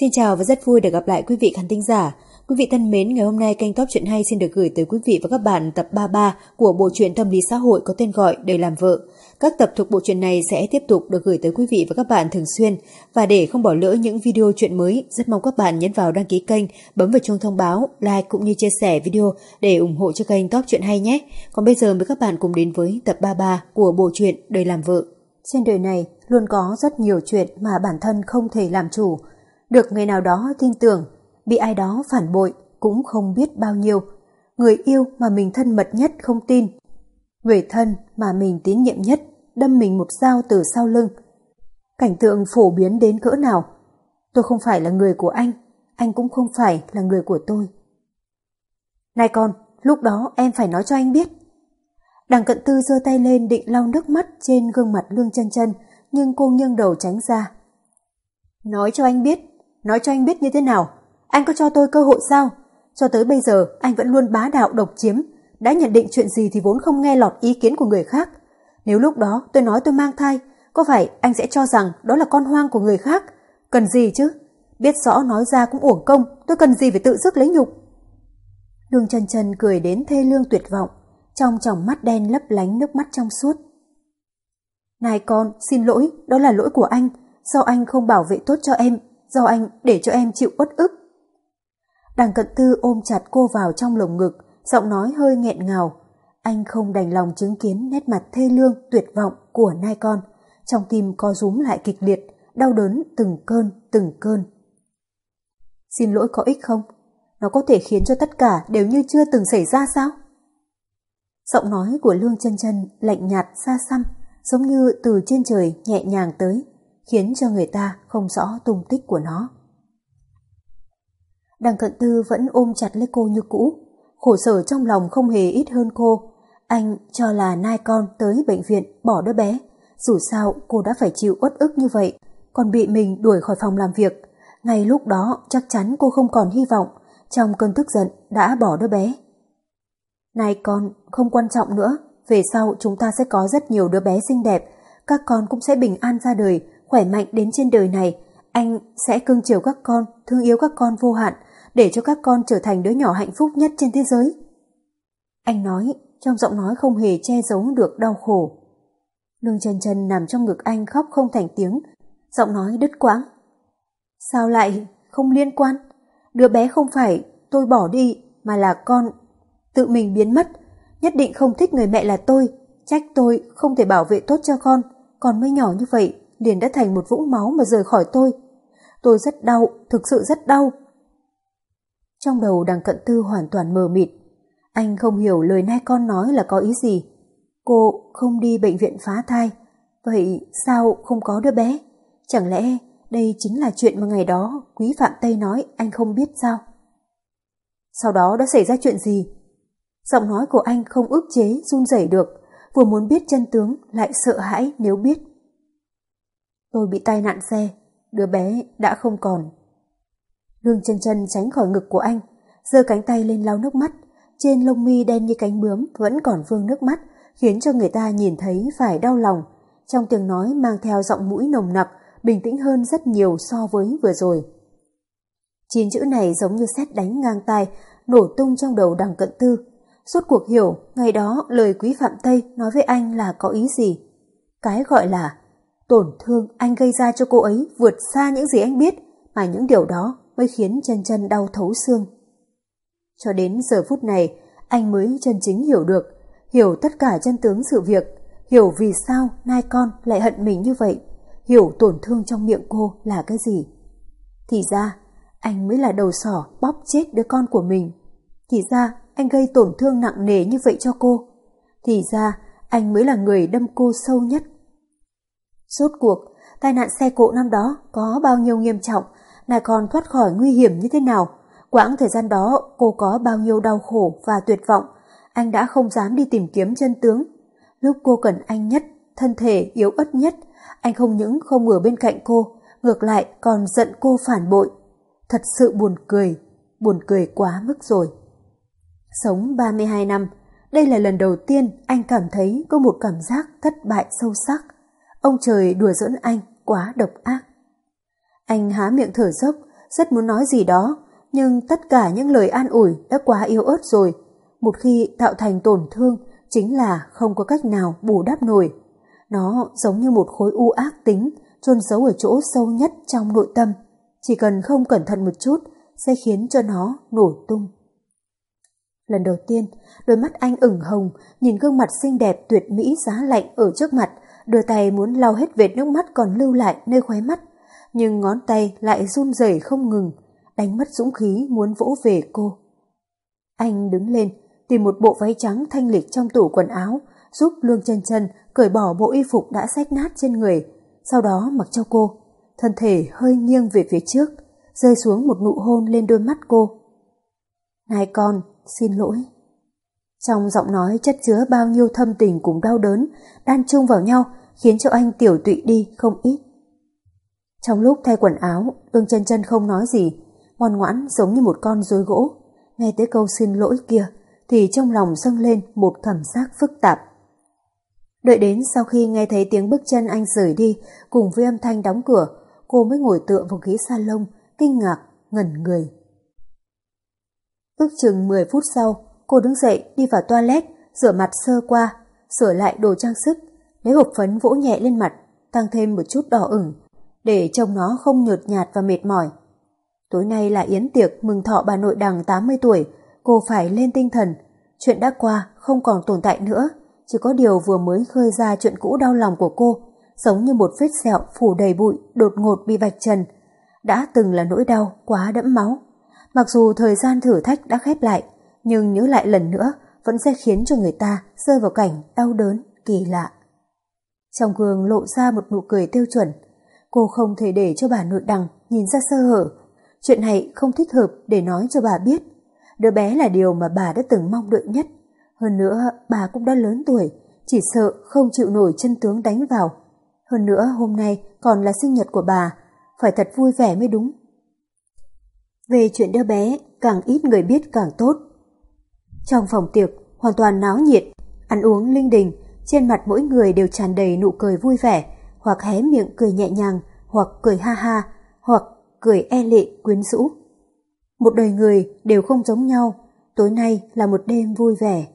Xin chào và rất vui được gặp lại quý vị khán thính giả. Quý vị thân mến, ngày hôm nay kênh Top Chuyện Hay xin được gửi tới quý vị và các bạn tập 33 của bộ truyện tâm lý xã hội có tên gọi Đời làm vợ. Các tập thuộc bộ truyện này sẽ tiếp tục được gửi tới quý vị và các bạn thường xuyên. Và để không bỏ lỡ những video chuyện mới, rất mong các bạn nhấn vào đăng ký kênh, bấm vào chuông thông báo, like cũng như chia sẻ video để ủng hộ cho kênh Top Chuyện Hay nhé. Còn bây giờ mời các bạn cùng đến với tập 33 của bộ truyện Đời làm vợ. Trên đời này luôn có rất nhiều chuyện mà bản thân không thể làm chủ. Được người nào đó tin tưởng, bị ai đó phản bội cũng không biết bao nhiêu. Người yêu mà mình thân mật nhất không tin. Người thân mà mình tín nhiệm nhất đâm mình một dao từ sau lưng. Cảnh tượng phổ biến đến cỡ nào. Tôi không phải là người của anh, anh cũng không phải là người của tôi. Này con, lúc đó em phải nói cho anh biết. Đằng cận tư giơ tay lên định lau nước mắt trên gương mặt lương chân chân, nhưng cô nghiêng đầu tránh ra. Nói cho anh biết, nói cho anh biết như thế nào. Anh có cho tôi cơ hội sao? Cho tới bây giờ anh vẫn luôn bá đạo độc chiếm, đã nhận định chuyện gì thì vốn không nghe lọt ý kiến của người khác. Nếu lúc đó tôi nói tôi mang thai, có phải anh sẽ cho rằng đó là con hoang của người khác? Cần gì chứ? Biết rõ nói ra cũng uổng công, tôi cần gì phải tự dứt lấy nhục? Lương chân chân cười đến thê lương tuyệt vọng, trong tròng mắt đen lấp lánh nước mắt trong suốt. Này con, xin lỗi, đó là lỗi của anh, do anh không bảo vệ tốt cho em, do anh để cho em chịu uất ức. Đằng cận tư ôm chặt cô vào trong lồng ngực, giọng nói hơi nghẹn ngào. Anh không đành lòng chứng kiến nét mặt thê lương, tuyệt vọng của nai con. Trong tim co rúm lại kịch liệt, đau đớn từng cơn, từng cơn. Xin lỗi có ích không? Nó có thể khiến cho tất cả đều như chưa từng xảy ra sao? Giọng nói của Lương chân chân lạnh nhạt xa xăm, giống như từ trên trời nhẹ nhàng tới, khiến cho người ta không rõ tung tích của nó. Đằng cận tư vẫn ôm chặt lấy cô như cũ, khổ sở trong lòng không hề ít hơn cô. Anh cho là nai con tới bệnh viện bỏ đứa bé, dù sao cô đã phải chịu uất ức như vậy, còn bị mình đuổi khỏi phòng làm việc. Ngay lúc đó chắc chắn cô không còn hy vọng, trong cơn tức giận đã bỏ đứa bé. Này con, không quan trọng nữa, về sau chúng ta sẽ có rất nhiều đứa bé xinh đẹp, các con cũng sẽ bình an ra đời, khỏe mạnh đến trên đời này. Anh sẽ cưng chiều các con, thương yêu các con vô hạn, để cho các con trở thành đứa nhỏ hạnh phúc nhất trên thế giới. Anh nói, trong giọng nói không hề che giấu được đau khổ. Lương chân chân nằm trong ngực anh khóc không thành tiếng, giọng nói đứt quãng. Sao lại không liên quan? Đứa bé không phải tôi bỏ đi, mà là con tự mình biến mất. Nhất định không thích người mẹ là tôi, trách tôi không thể bảo vệ tốt cho con, còn mới nhỏ như vậy liền đã thành một vũng máu mà rời khỏi tôi. Tôi rất đau, thực sự rất đau. Trong đầu đằng cận tư hoàn toàn mờ mịt. Anh không hiểu lời nai con nói là có ý gì. Cô không đi bệnh viện phá thai. Vậy sao không có đứa bé? Chẳng lẽ đây chính là chuyện mà ngày đó quý Phạm Tây nói anh không biết sao? Sau đó đã xảy ra chuyện gì? Giọng nói của anh không ức chế run rẩy được, vừa muốn biết chân tướng lại sợ hãi nếu biết. Tôi bị tai nạn xe, đứa bé đã không còn. Lương chân chân tránh khỏi ngực của anh, giơ cánh tay lên lau nước mắt, trên lông mi đen như cánh bướm vẫn còn vương nước mắt, khiến cho người ta nhìn thấy phải đau lòng. Trong tiếng nói mang theo giọng mũi nồng nặc, bình tĩnh hơn rất nhiều so với vừa rồi. Chín chữ này giống như xét đánh ngang tai, nổ tung trong đầu đằng cận tư. Suốt cuộc hiểu, ngày đó lời quý Phạm Tây nói với anh là có ý gì. Cái gọi là tổn thương anh gây ra cho cô ấy vượt xa những gì anh biết, mà những điều đó mới khiến chân chân đau thấu xương. Cho đến giờ phút này, anh mới chân chính hiểu được, hiểu tất cả chân tướng sự việc, hiểu vì sao nai con lại hận mình như vậy, hiểu tổn thương trong miệng cô là cái gì. Thì ra, anh mới là đầu sỏ bóp chết đứa con của mình. Thì ra, anh gây tổn thương nặng nề như vậy cho cô. Thì ra, anh mới là người đâm cô sâu nhất. Rốt cuộc, tai nạn xe cộ năm đó có bao nhiêu nghiêm trọng, nai còn thoát khỏi nguy hiểm như thế nào, Quãng thời gian đó cô có bao nhiêu đau khổ và tuyệt vọng, anh đã không dám đi tìm kiếm chân tướng. Lúc cô cần anh nhất, thân thể yếu ớt nhất, anh không những không ở bên cạnh cô, ngược lại còn giận cô phản bội. Thật sự buồn cười, buồn cười quá mức rồi. Sống 32 năm, đây là lần đầu tiên anh cảm thấy có một cảm giác thất bại sâu sắc. Ông trời đùa giỡn anh quá độc ác. Anh há miệng thở dốc, rất muốn nói gì đó, nhưng tất cả những lời an ủi đã quá yếu ớt rồi. Một khi tạo thành tổn thương, chính là không có cách nào bù đắp nổi. Nó giống như một khối u ác tính, chôn giấu ở chỗ sâu nhất trong nội tâm. Chỉ cần không cẩn thận một chút, sẽ khiến cho nó nổ tung. Lần đầu tiên, đôi mắt anh ửng hồng, nhìn gương mặt xinh đẹp tuyệt mỹ giá lạnh ở trước mặt, đưa tay muốn lau hết vệt nước mắt còn lưu lại nơi khóe mắt, nhưng ngón tay lại run rẩy không ngừng, đánh mất dũng khí muốn vỗ về cô. Anh đứng lên, tìm một bộ váy trắng thanh lịch trong tủ quần áo, giúp Lương chân chân cởi bỏ bộ y phục đã rách nát trên người, sau đó mặc cho cô. Thân thể hơi nghiêng về phía trước, rơi xuống một nụ hôn lên đôi mắt cô. Này con, xin lỗi. Trong giọng nói chất chứa bao nhiêu thâm tình cùng đau đớn, đan chung vào nhau, khiến cho anh tiểu tụy đi không ít. Trong lúc thay quần áo, ương chân chân không nói gì, ngoan ngoãn giống như một con rối gỗ. Nghe tới câu xin lỗi kia, thì trong lòng dâng lên một cảm giác phức tạp. Đợi đến sau khi nghe thấy tiếng bước chân anh rời đi, cùng với âm thanh đóng cửa, cô mới ngồi tựa vào ghế salon, kinh ngạc, ngẩn người. Ước chừng 10 phút sau, cô đứng dậy đi vào toilet, rửa mặt sơ qua, sửa lại đồ trang sức, lấy hộp phấn vỗ nhẹ lên mặt, tăng thêm một chút đỏ ửng, để trông nó không nhợt nhạt và mệt mỏi. Tối nay là yến tiệc mừng thọ bà nội đằng 80 tuổi, cô phải lên tinh thần. Chuyện đã qua không còn tồn tại nữa, chỉ có điều vừa mới khơi ra chuyện cũ đau lòng của cô, giống như một vết sẹo phủ đầy bụi đột ngột bị vạch trần. Đã từng là nỗi đau quá đẫm máu. Mặc dù thời gian thử thách đã khép lại, nhưng nhớ lại lần nữa vẫn sẽ khiến cho người ta rơi vào cảnh đau đớn, kỳ lạ. Trong gương lộ ra một nụ cười tiêu chuẩn. Cô không thể để cho bà nội đằng nhìn ra sơ hở. Chuyện này không thích hợp để nói cho bà biết. Đứa bé là điều mà bà đã từng mong đợi nhất. Hơn nữa, bà cũng đã lớn tuổi, chỉ sợ không chịu nổi chân tướng đánh vào. Hơn nữa, hôm nay còn là sinh nhật của bà, phải thật vui vẻ mới đúng. Về chuyện đứa bé, càng ít người biết càng tốt. Trong phòng tiệc, hoàn toàn náo nhiệt, ăn uống linh đình, trên mặt mỗi người đều tràn đầy nụ cười vui vẻ, hoặc hé miệng cười nhẹ nhàng, hoặc cười ha ha, hoặc cười e lệ quyến rũ. Một đời người đều không giống nhau, tối nay là một đêm vui vẻ.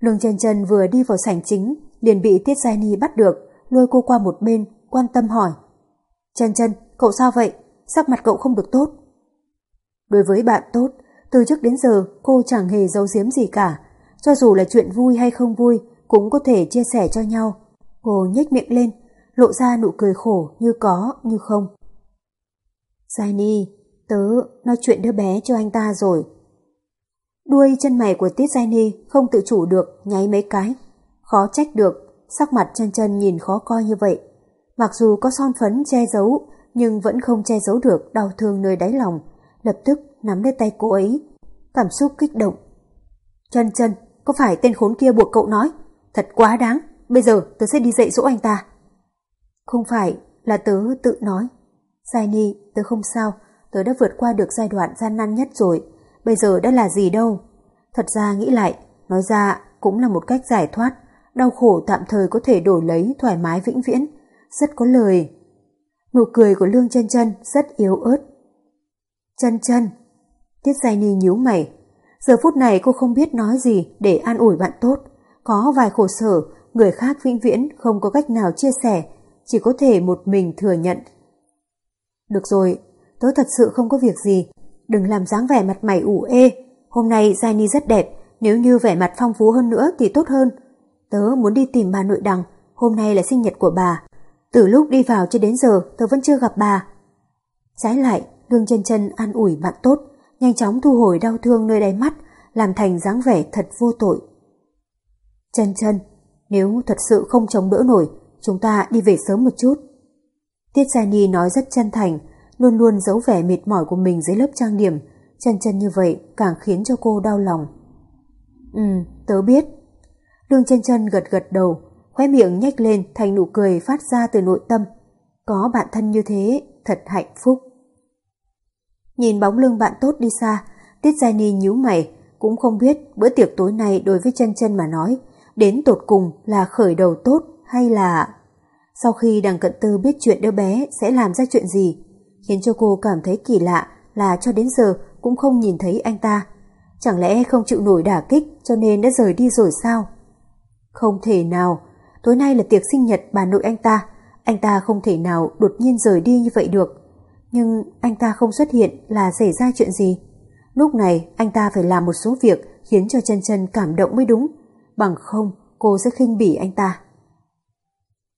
Lương chân chân vừa đi vào sảnh chính, liền bị Tiết Giai Ni bắt được, lôi cô qua một bên, quan tâm hỏi. Chân chân, cậu sao vậy? Sắc mặt cậu không được tốt. Đối với bạn tốt, từ trước đến giờ cô chẳng hề giấu giếm gì cả. Cho dù là chuyện vui hay không vui, cũng có thể chia sẻ cho nhau. Cô nhếch miệng lên, lộ ra nụ cười khổ như có như không. Giai tớ nói chuyện đứa bé cho anh ta rồi. Đuôi chân mày của Tiết Giai không tự chủ được nháy mấy cái. Khó trách được, sắc mặt chân chân nhìn khó coi như vậy. Mặc dù có son phấn che giấu, nhưng vẫn không che giấu được đau thương nơi đáy lòng. Lập tức nắm lấy tay cô ấy, cảm xúc kích động. Chân chân, có phải tên khốn kia buộc cậu nói? Thật quá đáng, bây giờ tớ sẽ đi dạy dỗ anh ta. Không phải là tớ tự nói. Giai Ni, tớ không sao, tớ đã vượt qua được giai đoạn gian nan nhất rồi, bây giờ đã là gì đâu. Thật ra nghĩ lại, nói ra cũng là một cách giải thoát, đau khổ tạm thời có thể đổi lấy thoải mái vĩnh viễn, rất có lời. Nụ cười của Lương chân chân rất yếu ớt. Chân chân, Tiết Giai Ni nhíu mày. Giờ phút này cô không biết nói gì để an ủi bạn tốt. Có vài khổ sở, người khác vĩnh viễn không có cách nào chia sẻ, chỉ có thể một mình thừa nhận. Được rồi, tớ thật sự không có việc gì, đừng làm dáng vẻ mặt mày ủ ê. Hôm nay Giai Ni rất đẹp, nếu như vẻ mặt phong phú hơn nữa thì tốt hơn. Tớ muốn đi tìm bà nội đằng, hôm nay là sinh nhật của bà. Từ lúc đi vào cho đến giờ tớ vẫn chưa gặp bà. Trái lại, Lương chân chân an ủi bạn tốt, nhanh chóng thu hồi đau thương nơi đáy mắt, làm thành dáng vẻ thật vô tội. Chân chân, nếu thật sự không chống đỡ nổi, chúng ta đi về sớm một chút. Tiết Gia Ni nói rất chân thành, luôn luôn giấu vẻ mệt mỏi của mình dưới lớp trang điểm, chân chân như vậy càng khiến cho cô đau lòng. Ừ, tớ biết. Lương chân chân gật gật đầu, khóe miệng nhếch lên thành nụ cười phát ra từ nội tâm. Có bạn thân như thế, thật hạnh phúc. Nhìn bóng lưng bạn tốt đi xa, Tiết Giai Ni nhíu mày, cũng không biết bữa tiệc tối nay đối với chân chân mà nói, đến tột cùng là khởi đầu tốt hay là... Sau khi đằng cận tư biết chuyện đứa bé sẽ làm ra chuyện gì, khiến cho cô cảm thấy kỳ lạ là cho đến giờ cũng không nhìn thấy anh ta. Chẳng lẽ không chịu nổi đả kích cho nên đã rời đi rồi sao? Không thể nào, tối nay là tiệc sinh nhật bà nội anh ta, anh ta không thể nào đột nhiên rời đi như vậy được. Nhưng anh ta không xuất hiện là xảy ra chuyện gì? Lúc này anh ta phải làm một số việc khiến cho chân chân cảm động mới đúng. Bằng không, cô sẽ khinh bỉ anh ta.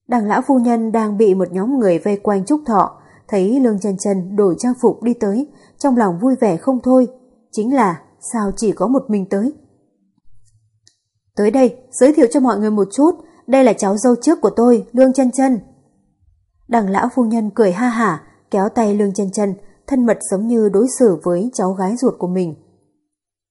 Đằng lão phu nhân đang bị một nhóm người vây quanh trúc thọ, thấy lương chân chân đổi trang phục đi tới, trong lòng vui vẻ không thôi. Chính là sao chỉ có một mình tới. Tới đây, giới thiệu cho mọi người một chút, đây là cháu dâu trước của tôi, Lương chân chân. Đằng lão phu nhân cười ha hả, kéo tay Lương chân chân, thân mật giống như đối xử với cháu gái ruột của mình.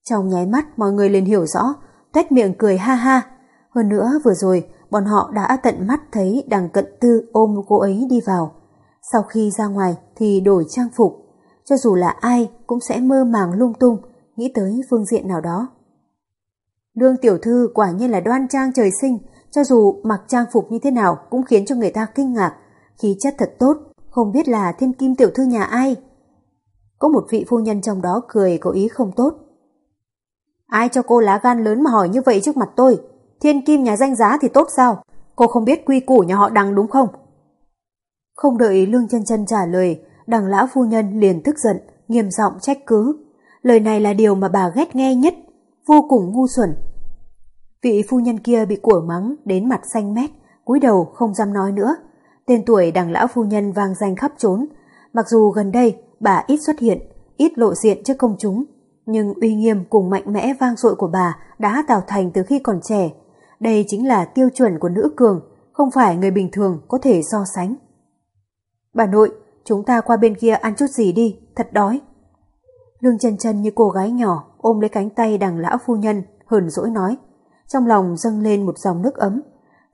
Trong nháy mắt mọi người liền hiểu rõ, tuét miệng cười ha ha. Hơn nữa vừa rồi bọn họ đã tận mắt thấy đằng cận tư ôm cô ấy đi vào. Sau khi ra ngoài thì đổi trang phục, cho dù là ai cũng sẽ mơ màng lung tung, nghĩ tới phương diện nào đó. Lương tiểu thư quả nhiên là đoan trang trời sinh, cho dù mặc trang phục như thế nào cũng khiến cho người ta kinh ngạc, khí chất thật tốt, không biết là thiên kim tiểu thư nhà ai. Có một vị phu nhân trong đó cười có ý không tốt. Ai cho cô lá gan lớn mà hỏi như vậy trước mặt tôi? Thiên kim nhà danh giá thì tốt sao? Cô không biết quy củ nhà họ đằng đúng không? Không đợi Lương chân chân trả lời, đằng lão phu nhân liền tức giận, nghiêm giọng trách cứ. Lời này là điều mà bà ghét nghe nhất, vô cùng ngu xuẩn. Vị phu nhân kia bị của mắng đến mặt xanh mét, cúi đầu không dám nói nữa. Tên tuổi đằng lão phu nhân vang danh khắp trốn. Mặc dù gần đây bà ít xuất hiện, ít lộ diện trước công chúng, nhưng uy nghiêm cùng mạnh mẽ vang dội của bà đã tạo thành từ khi còn trẻ. Đây chính là tiêu chuẩn của nữ cường, không phải người bình thường có thể so sánh. Bà nội, chúng ta qua bên kia ăn chút gì đi, thật đói. Lương chân chân như cô gái nhỏ ôm lấy cánh tay đằng lão phu nhân, hờn dỗi nói. Trong lòng dâng lên một dòng nước ấm.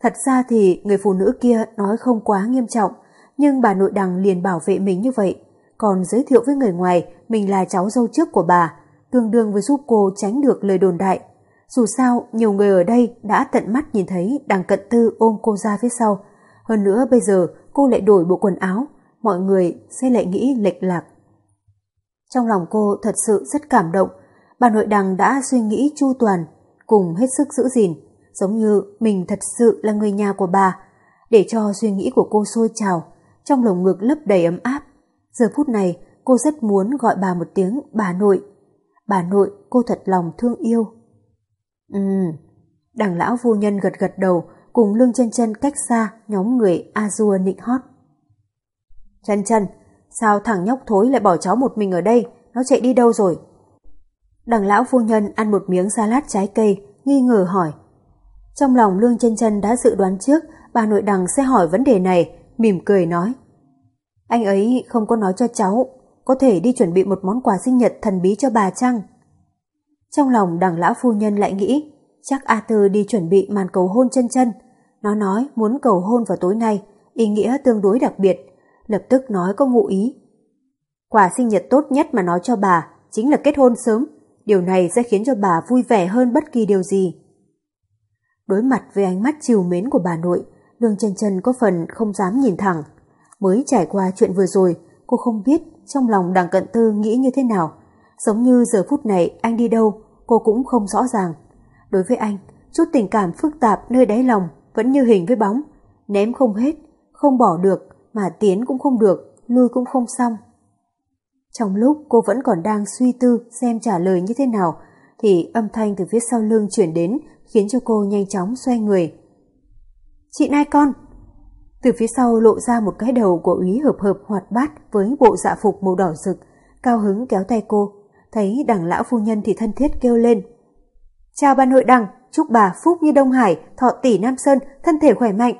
Thật ra thì người phụ nữ kia nói không quá nghiêm trọng, nhưng bà nội đằng liền bảo vệ mình như vậy, còn giới thiệu với người ngoài mình là cháu dâu trước của bà, tương đương với giúp cô tránh được lời đồn đại. Dù sao, nhiều người ở đây đã tận mắt nhìn thấy đằng cận tư ôm cô ra phía sau. Hơn nữa bây giờ cô lại đổi bộ quần áo, mọi người sẽ lại nghĩ lệch lạc. Trong lòng cô thật sự rất cảm động, bà nội đằng đã suy nghĩ chu toàn, cùng hết sức giữ gìn, giống như mình thật sự là người nhà của bà, để cho suy nghĩ của cô sôi trào, trong lồng ngực lấp đầy ấm áp. Giờ phút này, cô rất muốn gọi bà một tiếng bà nội. Bà nội, cô thật lòng thương yêu. Ừm, đằng lão vô nhân gật gật đầu, cùng lương chân chân cách xa nhóm người Azua nịnh hót. Chân chân, sao thằng nhóc thối lại bỏ cháu một mình ở đây, nó chạy đi đâu rồi? Đằng lão phu nhân ăn một miếng salad trái cây, nghi ngờ hỏi. Trong lòng lương chân chân đã dự đoán trước bà nội đằng sẽ hỏi vấn đề này, mỉm cười nói. Anh ấy không có nói cho cháu, có thể đi chuẩn bị một món quà sinh nhật thần bí cho bà chăng? Trong lòng đằng lão phu nhân lại nghĩ, chắc A Tư đi chuẩn bị màn cầu hôn chân chân. Nó nói muốn cầu hôn vào tối nay, ý nghĩa tương đối đặc biệt, lập tức nói có ngụ ý. Quà sinh nhật tốt nhất mà nói cho bà chính là kết hôn sớm, điều này sẽ khiến cho bà vui vẻ hơn bất kỳ điều gì. Đối mặt với ánh mắt chiều mến của bà nội, Lương chân chân có phần không dám nhìn thẳng. Mới trải qua chuyện vừa rồi, cô không biết trong lòng đằng cận tư nghĩ như thế nào. Giống như giờ phút này anh đi đâu, cô cũng không rõ ràng. Đối với anh, chút tình cảm phức tạp nơi đáy lòng vẫn như hình với bóng. Ném không hết, không bỏ được, mà tiến cũng không được, lui cũng không xong. Trong lúc cô vẫn còn đang suy tư xem trả lời như thế nào, thì âm thanh từ phía sau lưng chuyển đến khiến cho cô nhanh chóng xoay người. Chị nai con! Từ phía sau lộ ra một cái đầu của úy hợp hợp hoạt bát với bộ dạ phục màu đỏ rực, cao hứng kéo tay cô, thấy đằng lão phu nhân thì thân thiết kêu lên. Chào bà nội đằng, chúc bà phúc như Đông Hải, thọ tỷ Nam Sơn, thân thể khỏe mạnh.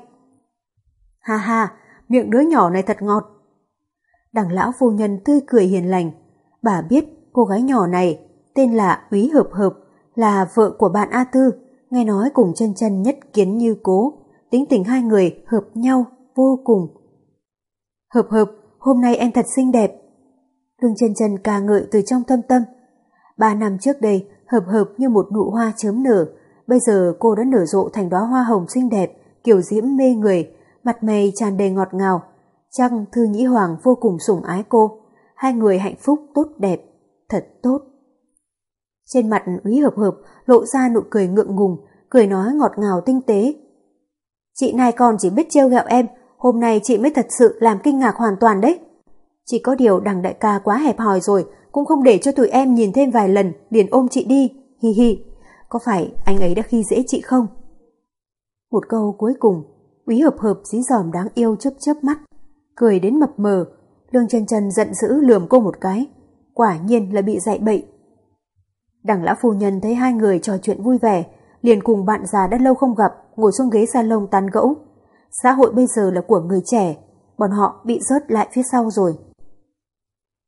Ha ha, miệng đứa nhỏ này thật ngọt. Đằng lão phu nhân tươi cười hiền lành, bà biết cô gái nhỏ này tên là Úy Hợp Hợp, là vợ của bạn A Tư, nghe nói cùng chân chân nhất kiến như cố, tính tình hai người hợp nhau vô cùng. Hợp hợp, hôm nay em thật xinh đẹp. Lương chân chân ca ngợi từ trong tâm tâm. Ba năm trước đây, hợp hợp như một nụ hoa chớm nở, bây giờ cô đã nở rộ thành đóa hoa hồng xinh đẹp, kiểu diễm mê người, mặt mày tràn đầy ngọt ngào. Chắc Thư Nhĩ Hoàng vô cùng sủng ái cô, hai người hạnh phúc tốt đẹp, thật tốt. Trên mặt úy hợp hợp lộ ra nụ cười ngượng ngùng, cười nói ngọt ngào tinh tế. Chị này còn chỉ biết trêu ghẹo em, hôm nay chị mới thật sự làm kinh ngạc hoàn toàn đấy. Chỉ có điều đằng đại ca quá hẹp hòi rồi, cũng không để cho tụi em nhìn thêm vài lần, liền ôm chị đi, hi hi. Có phải anh ấy đã khi dễ chị không? Một câu cuối cùng, úy hợp hợp dí dòm đáng yêu chớp chớp mắt, cười đến mập mờ, lương chân chân giận dữ lườm cô một cái. Quả nhiên là bị dạy bậy. Đằng lão phu nhân thấy hai người trò chuyện vui vẻ, liền cùng bạn già đã lâu không gặp, ngồi xuống ghế salon tán gẫu. Xã hội bây giờ là của người trẻ, bọn họ bị rớt lại phía sau rồi.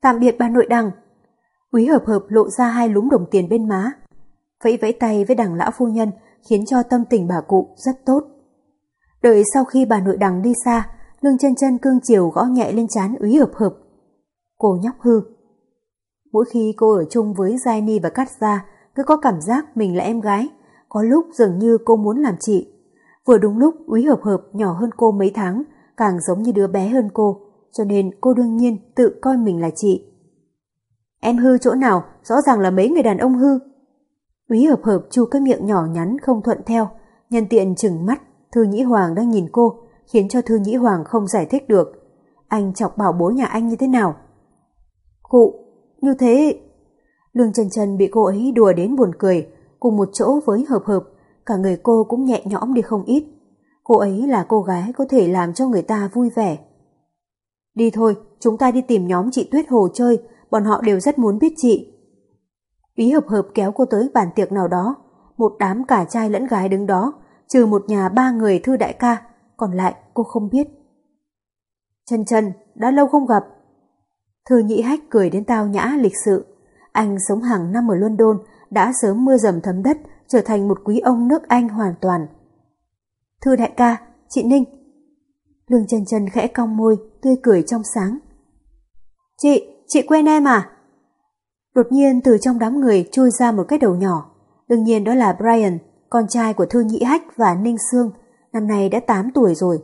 Tạm biệt bà nội đằng. Quý hợp hợp lộ ra hai lúm đồng tiền bên má. Vẫy vẫy tay với đằng lão phu nhân khiến cho tâm tình bà cụ rất tốt. Đợi sau khi bà nội đằng đi xa, lương chân chân cương chiều gõ nhẹ lên chán úy hợp hợp. Cô nhóc hư. Mỗi khi cô ở chung với Jaini Ni và Cát Gia, cứ có cảm giác mình là em gái, có lúc dường như cô muốn làm chị. Vừa đúng lúc úy hợp hợp nhỏ hơn cô mấy tháng, càng giống như đứa bé hơn cô, cho nên cô đương nhiên tự coi mình là chị. Em hư chỗ nào, rõ ràng là mấy người đàn ông hư. Úy hợp hợp chu cái miệng nhỏ nhắn không thuận theo, nhân tiện chừng mắt, Thư Nhĩ Hoàng đang nhìn cô, khiến cho Thư Nhĩ Hoàng không giải thích được. Anh chọc bảo bố nhà anh như thế nào? Cụ, như thế... Lương trần trần bị cô ấy đùa đến buồn cười, cùng một chỗ với hợp hợp, cả người cô cũng nhẹ nhõm đi không ít. Cô ấy là cô gái có thể làm cho người ta vui vẻ. Đi thôi, chúng ta đi tìm nhóm chị Tuyết Hồ chơi, bọn họ đều rất muốn biết chị. Ý hợp hợp kéo cô tới bàn tiệc nào đó, một đám cả trai lẫn gái đứng đó, trừ một nhà ba người thư đại ca, còn lại cô không biết. trần trần đã lâu không gặp. Thư nhị hách cười đến tao nhã lịch sự. Anh sống hàng năm ở London, đã sớm mưa dầm thấm đất, trở thành một quý ông nước Anh hoàn toàn. Thư đại ca, chị Ninh. Lương chân chân khẽ cong môi, tươi cười trong sáng. Chị, chị quen em à? Đột nhiên từ trong đám người chui ra một cái đầu nhỏ. Đương nhiên đó là Brian, con trai của Thư Nhĩ Hách và Ninh Sương, năm nay đã 8 tuổi rồi.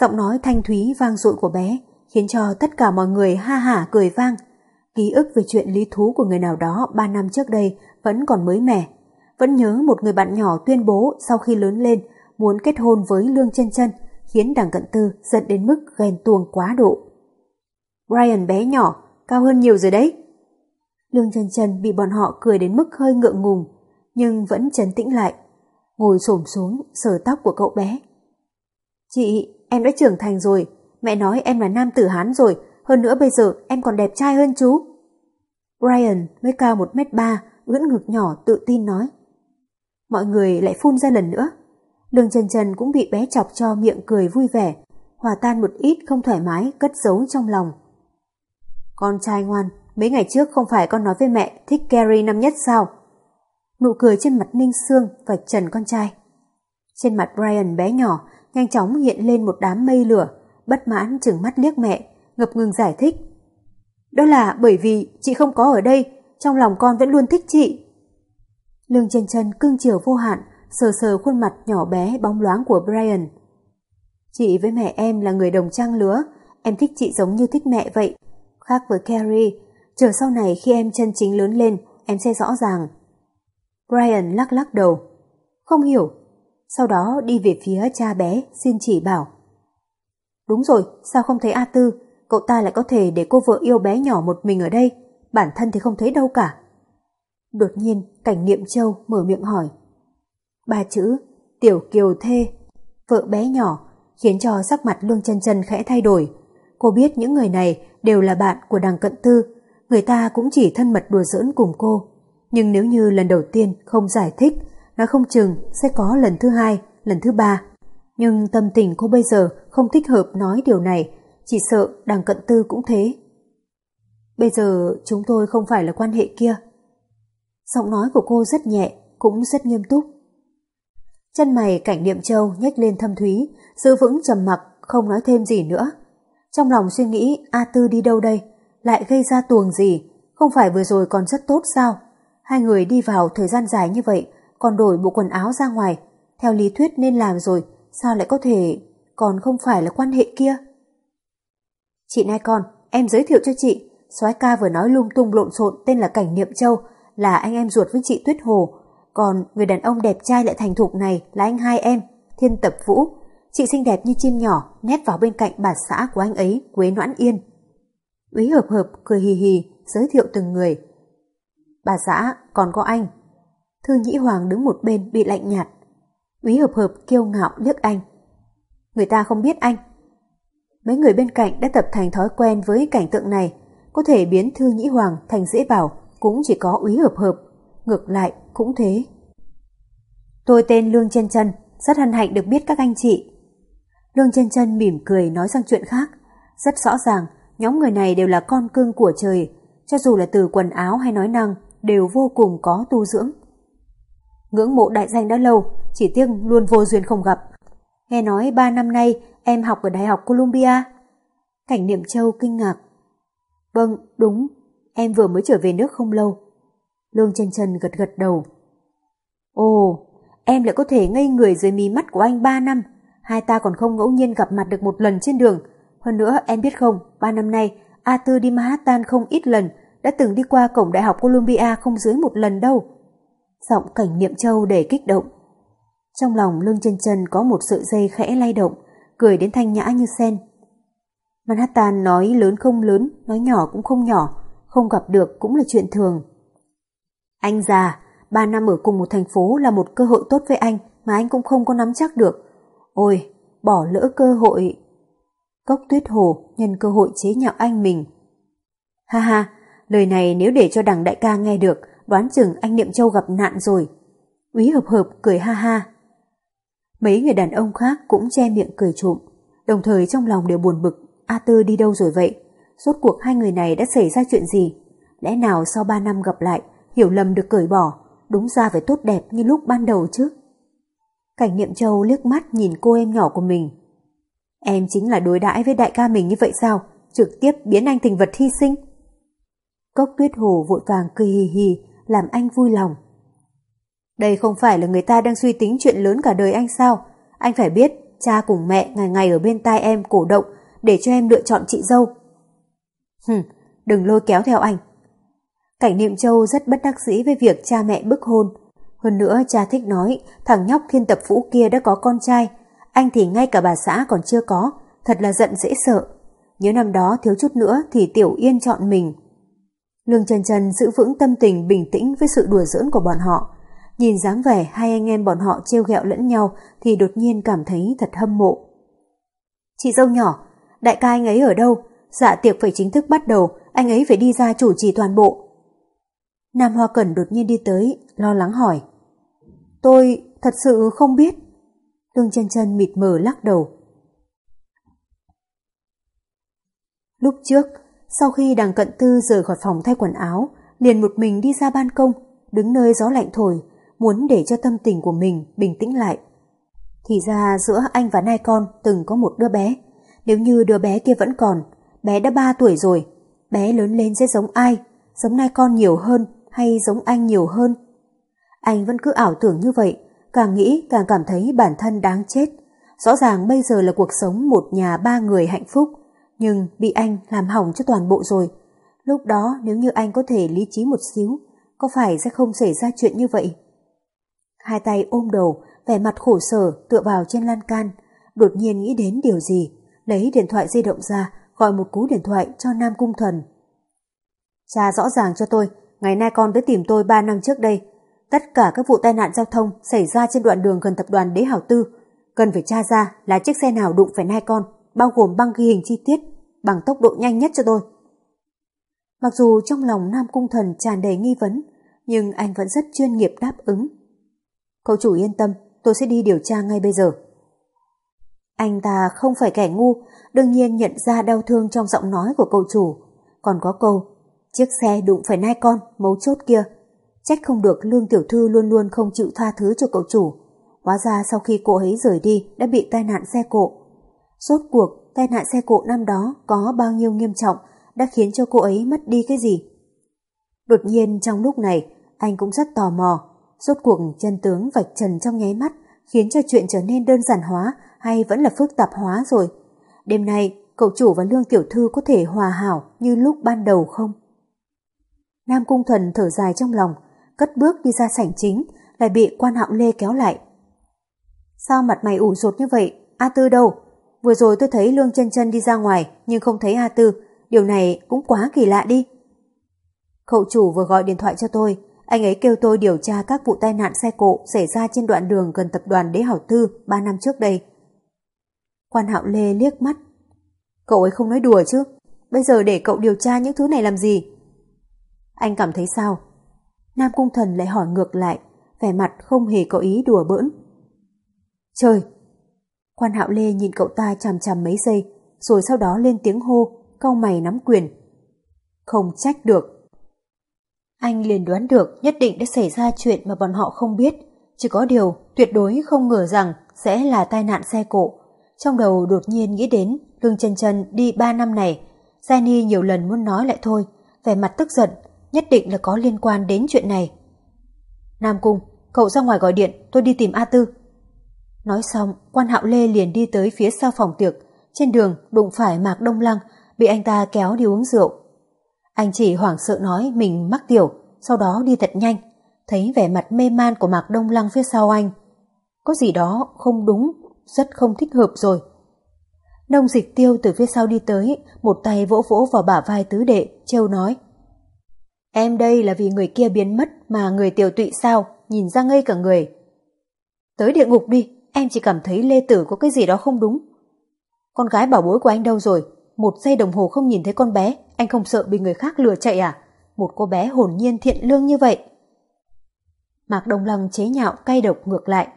Giọng nói thanh thúy vang dội của bé khiến cho tất cả mọi người ha hả cười vang. Ký ức về chuyện lý thú của người nào đó 3 năm trước đây vẫn còn mới mẻ. Vẫn nhớ một người bạn nhỏ tuyên bố sau khi lớn lên muốn kết hôn với Lương chân chân khiến đảng cận tư giận đến mức ghen tuông quá độ. Brian bé nhỏ, cao hơn nhiều rồi đấy. Lương chân chân bị bọn họ cười đến mức hơi ngượng ngùng, nhưng vẫn trấn tĩnh lại, ngồi xổm xuống sờ tóc của cậu bé. Chị, em đã trưởng thành rồi, mẹ nói em là nam tử Hán rồi, hơn nữa bây giờ em còn đẹp trai hơn chú. Brian mới cao 1m3, ưỡn ngực nhỏ tự tin nói. Mọi người lại phun ra lần nữa. Lương Trần Trần cũng bị bé chọc cho miệng cười vui vẻ, hòa tan một ít không thoải mái cất giấu trong lòng. Con trai ngoan, mấy ngày trước không phải con nói với mẹ thích Gary năm nhất sao? Nụ cười trên mặt Ninh Sương vạch trần con trai. Trên mặt Brian bé nhỏ nhanh chóng hiện lên một đám mây lửa, bất mãn chừng mắt liếc mẹ, ngập ngừng giải thích. Đó là bởi vì chị không có ở đây, trong lòng con vẫn luôn thích chị. Lương chân chân cưng chiều vô hạn, sờ sờ khuôn mặt nhỏ bé bóng loáng của Brian. Chị với mẹ em là người đồng trang lứa, em thích chị giống như thích mẹ vậy. Khác với Carrie, chờ sau này khi em chân chính lớn lên, em sẽ rõ ràng. Brian lắc lắc đầu. Không hiểu. Sau đó đi về phía cha bé, xin chỉ bảo. Đúng rồi, sao không thấy A Tư? Cậu ta lại có thể để cô vợ yêu bé nhỏ một mình ở đây, bản thân thì không thấy đâu cả. Đột nhiên, cảnh niệm châu mở miệng hỏi. Ba chữ, tiểu kiều thê, vợ bé nhỏ, khiến cho sắc mặt lương chân chân khẽ thay đổi. Cô biết những người này đều là bạn của đằng cận tư, người ta cũng chỉ thân mật đùa giỡn cùng cô. Nhưng nếu như lần đầu tiên không giải thích, nó không chừng sẽ có lần thứ hai, lần thứ ba. Nhưng tâm tình cô bây giờ không thích hợp nói điều này, chỉ sợ đằng cận tư cũng thế. Bây giờ chúng tôi không phải là quan hệ kia. Giọng nói của cô rất nhẹ, cũng rất nghiêm túc. Chân mày cảnh niệm châu nhếch lên thâm thúy, giữ vững trầm mặc, không nói thêm gì nữa. Trong lòng suy nghĩ A Tư đi đâu đây, lại gây ra tuồng gì, không phải vừa rồi còn rất tốt sao? Hai người đi vào thời gian dài như vậy, còn đổi bộ quần áo ra ngoài, theo lý thuyết nên làm rồi, sao lại có thể còn không phải là quan hệ kia? Chị Nai con, em giới thiệu cho chị, soái ca vừa nói lung tung lộn xộn tên là Cảnh Niệm Châu, là anh em ruột với chị Tuyết Hồ, còn người đàn ông đẹp trai lại thành thục này là anh hai em, Thiên Tập Vũ. Chị xinh đẹp như chim nhỏ, nét vào bên cạnh bà xã của anh ấy, Quế Noãn Yên. Úy hợp hợp cười hì hì, giới thiệu từng người. Bà xã, còn có anh. Thư Nhĩ Hoàng đứng một bên bị lạnh nhạt. Úy hợp hợp kiêu ngạo liếc anh. Người ta không biết anh. Mấy người bên cạnh đã tập thành thói quen với cảnh tượng này, có thể biến Thư Nhĩ Hoàng thành dễ bảo cũng chỉ có úy hợp hợp, ngược lại cũng thế. Tôi tên Lương Chân Chân, rất hân hạnh được biết các anh chị. Lương Chân Chân mỉm cười nói sang chuyện khác, rất rõ ràng nhóm người này đều là con cưng của trời, cho dù là từ quần áo hay nói năng đều vô cùng có tu dưỡng. Ngưỡng mộ đại danh đã lâu, chỉ tiếc luôn vô duyên không gặp. Nghe nói ba năm nay em học ở Đại học Columbia. Cảnh Niệm Châu kinh ngạc. Vâng, đúng, em vừa mới trở về nước không lâu. Lương chân chân gật gật đầu. Ồ, em lại có thể ngây người dưới mí mắt của anh ba năm. Hai ta còn không ngẫu nhiên gặp mặt được một lần trên đường. Hơn nữa, em biết không, ba năm nay, Arthur đi Manhattan không ít lần, đã từng đi qua cổng đại học Columbia không dưới một lần đâu. Giọng cảnh niệm châu để kích động. Trong lòng lương chân chân có một sợi dây khẽ lay động, cười đến thanh nhã như sen. Manhattan nói lớn không lớn, nói nhỏ cũng không nhỏ, không gặp được cũng là chuyện thường. Anh già, ba năm ở cùng một thành phố là một cơ hội tốt với anh mà anh cũng không có nắm chắc được. Ôi, bỏ lỡ cơ hội. Cốc tuyết hồ nhân cơ hội chế nhạo anh mình. Ha ha, lời này nếu để cho đằng đại ca nghe được, đoán chừng anh Niệm Châu gặp nạn rồi. Úy hợp hợp cười ha ha. Mấy người đàn ông khác cũng che miệng cười trộm, đồng thời trong lòng đều buồn bực, A Tư đi đâu rồi vậy? Rốt cuộc hai người này đã xảy ra chuyện gì? Lẽ nào sau ba năm gặp lại, hiểu lầm được cởi bỏ, đúng ra phải tốt đẹp như lúc ban đầu chứ? Cảnh Niệm Châu liếc mắt nhìn cô em nhỏ của mình. Em chính là đối đãi với đại ca mình như vậy sao? Trực tiếp biến anh thành vật hy sinh. Cốc tuyết hồ vội vàng cười hì hì, làm anh vui lòng. Đây không phải là người ta đang suy tính chuyện lớn cả đời anh sao? Anh phải biết, cha cùng mẹ ngày ngày ở bên tai em cổ động để cho em lựa chọn chị dâu. Hừm, đừng lôi kéo theo anh. Cảnh Niệm Châu rất bất đắc dĩ với việc cha mẹ bức hôn. Hơn nữa cha thích nói thằng nhóc thiên tập vũ kia đã có con trai, anh thì ngay cả bà xã còn chưa có, thật là giận dễ sợ. Nhớ năm đó thiếu chút nữa thì Tiểu Yên chọn mình. Lương Trần Trần giữ vững tâm tình bình tĩnh với sự đùa giỡn của bọn họ. Nhìn dáng vẻ hai anh em bọn họ trêu ghẹo lẫn nhau thì đột nhiên cảm thấy thật hâm mộ. Chị dâu nhỏ, đại ca anh ấy ở đâu? Dạ tiệc phải chính thức bắt đầu, anh ấy phải đi ra chủ trì toàn bộ. Nam Hoa Cẩn đột nhiên đi tới, lo lắng hỏi. Tôi thật sự không biết. Lương chân chân mịt mờ lắc đầu. Lúc trước, sau khi đằng cận tư rời khỏi phòng thay quần áo, liền một mình đi ra ban công, đứng nơi gió lạnh thổi, muốn để cho tâm tình của mình bình tĩnh lại. Thì ra giữa anh và nai con từng có một đứa bé. Nếu như đứa bé kia vẫn còn, bé đã 3 tuổi rồi, bé lớn lên sẽ giống ai? Giống nai con nhiều hơn hay giống anh nhiều hơn? Anh vẫn cứ ảo tưởng như vậy, càng nghĩ càng cảm thấy bản thân đáng chết. Rõ ràng bây giờ là cuộc sống một nhà ba người hạnh phúc, nhưng bị anh làm hỏng cho toàn bộ rồi. Lúc đó nếu như anh có thể lý trí một xíu, có phải sẽ không xảy ra chuyện như vậy? Hai tay ôm đầu, vẻ mặt khổ sở tựa vào trên lan can, đột nhiên nghĩ đến điều gì, lấy điện thoại di động ra, gọi một cú điện thoại cho Nam Cung Thuần. Cha rõ ràng cho tôi, ngày nay con tới tìm tôi 3 năm trước đây. Tất cả các vụ tai nạn giao thông xảy ra trên đoạn đường gần tập đoàn Đế Hảo Tư, cần phải tra ra là chiếc xe nào đụng phải nai con, bao gồm băng ghi hình chi tiết, bằng tốc độ nhanh nhất cho tôi. Mặc dù trong lòng Nam Cung Thần tràn đầy nghi vấn, nhưng anh vẫn rất chuyên nghiệp đáp ứng. Cậu chủ yên tâm, tôi sẽ đi điều tra ngay bây giờ. Anh ta không phải kẻ ngu, đương nhiên nhận ra đau thương trong giọng nói của cậu chủ. Còn có câu, chiếc xe đụng phải nai con, mấu chốt kia. Trách không được Lương Tiểu Thư luôn luôn không chịu tha thứ cho cậu chủ. Hóa ra sau khi cô ấy rời đi đã bị tai nạn xe cộ. Rốt cuộc, tai nạn xe cộ năm đó có bao nhiêu nghiêm trọng đã khiến cho cô ấy mất đi cái gì? Đột nhiên trong lúc này, anh cũng rất tò mò. Rốt cuộc chân tướng vạch trần trong nháy mắt khiến cho chuyện trở nên đơn giản hóa hay vẫn là phức tạp hóa rồi. Đêm nay, cậu chủ và Lương Tiểu Thư có thể hòa hảo như lúc ban đầu không? Nam Cung Thần thở dài trong lòng, cất bước đi ra sảnh chính, lại bị quan hạo Lê kéo lại. Sao mặt mày ủ rột như vậy? A Tư đâu? Vừa rồi tôi thấy Lương chân chân đi ra ngoài nhưng không thấy A Tư, điều này cũng quá kỳ lạ đi. Cậu chủ vừa gọi điện thoại cho tôi, anh ấy kêu tôi điều tra các vụ tai nạn xe cộ xảy ra trên đoạn đường gần tập đoàn Đế Hảo Tư 3 năm trước đây. Quan hạo Lê liếc mắt. Cậu ấy không nói đùa chứ, bây giờ để cậu điều tra những thứ này làm gì? Anh cảm thấy sao? Nam Cung Thần lại hỏi ngược lại, vẻ mặt không hề có ý đùa bỡn. Trời! Quan hạo Lê nhìn cậu ta chằm chằm mấy giây, rồi sau đó lên tiếng hô, cau mày nắm quyền. Không trách được. Anh liền đoán được nhất định đã xảy ra chuyện mà bọn họ không biết, chỉ có điều tuyệt đối không ngờ rằng sẽ là tai nạn xe cộ. Trong đầu đột nhiên nghĩ đến Lương chân chân đi 3 năm này, Jenny nhiều lần muốn nói lại thôi, vẻ mặt tức giận, nhất định là có liên quan đến chuyện này. Nam Cung, cậu ra ngoài gọi điện, tôi đi tìm A Tư. Nói xong, quan hạo Lê liền đi tới phía sau phòng tiệc, trên đường đụng phải Mạc Đông Lăng, bị anh ta kéo đi uống rượu. Anh chỉ hoảng sợ nói mình mắc tiểu, sau đó đi thật nhanh, thấy vẻ mặt mê man của Mạc Đông Lăng phía sau anh. Có gì đó không đúng, rất không thích hợp rồi. Nông dịch tiêu từ phía sau đi tới, một tay vỗ vỗ vào bả vai tứ đệ, trêu nói. Em đây là vì người kia biến mất mà người tiểu tụy sao, nhìn ra ngây cả người. Tới địa ngục đi, em chỉ cảm thấy Lê Tử có cái gì đó không đúng. Con gái bảo bối của anh đâu rồi? Một giây đồng hồ không nhìn thấy con bé, anh không sợ bị người khác lừa chạy à? Một cô bé hồn nhiên thiện lương như vậy. Mạc Đông Lăng chế nhạo cay độc ngược lại.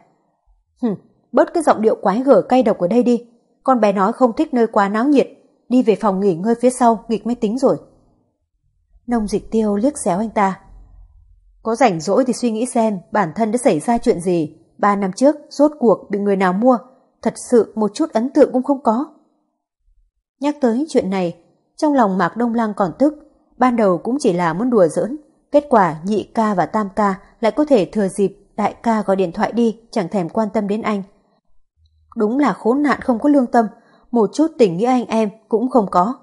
Hừm, bớt cái giọng điệu quái gở cay độc ở đây đi. Con bé nói không thích nơi quá náo nhiệt, đi về phòng nghỉ ngơi phía sau nghịch máy tính rồi. Nông dịch tiêu liếc xéo anh ta. Có rảnh rỗi thì suy nghĩ xem bản thân đã xảy ra chuyện gì. Ba năm trước, rốt cuộc bị người nào mua. Thật sự một chút ấn tượng cũng không có. Nhắc tới chuyện này, trong lòng Mạc Đông Lăng còn tức. Ban đầu cũng chỉ là muốn đùa giỡn. Kết quả nhị ca và tam ca lại có thể thừa dịp đại ca gọi điện thoại đi chẳng thèm quan tâm đến anh. Đúng là khốn nạn không có lương tâm, một chút tình nghĩa anh em cũng không có.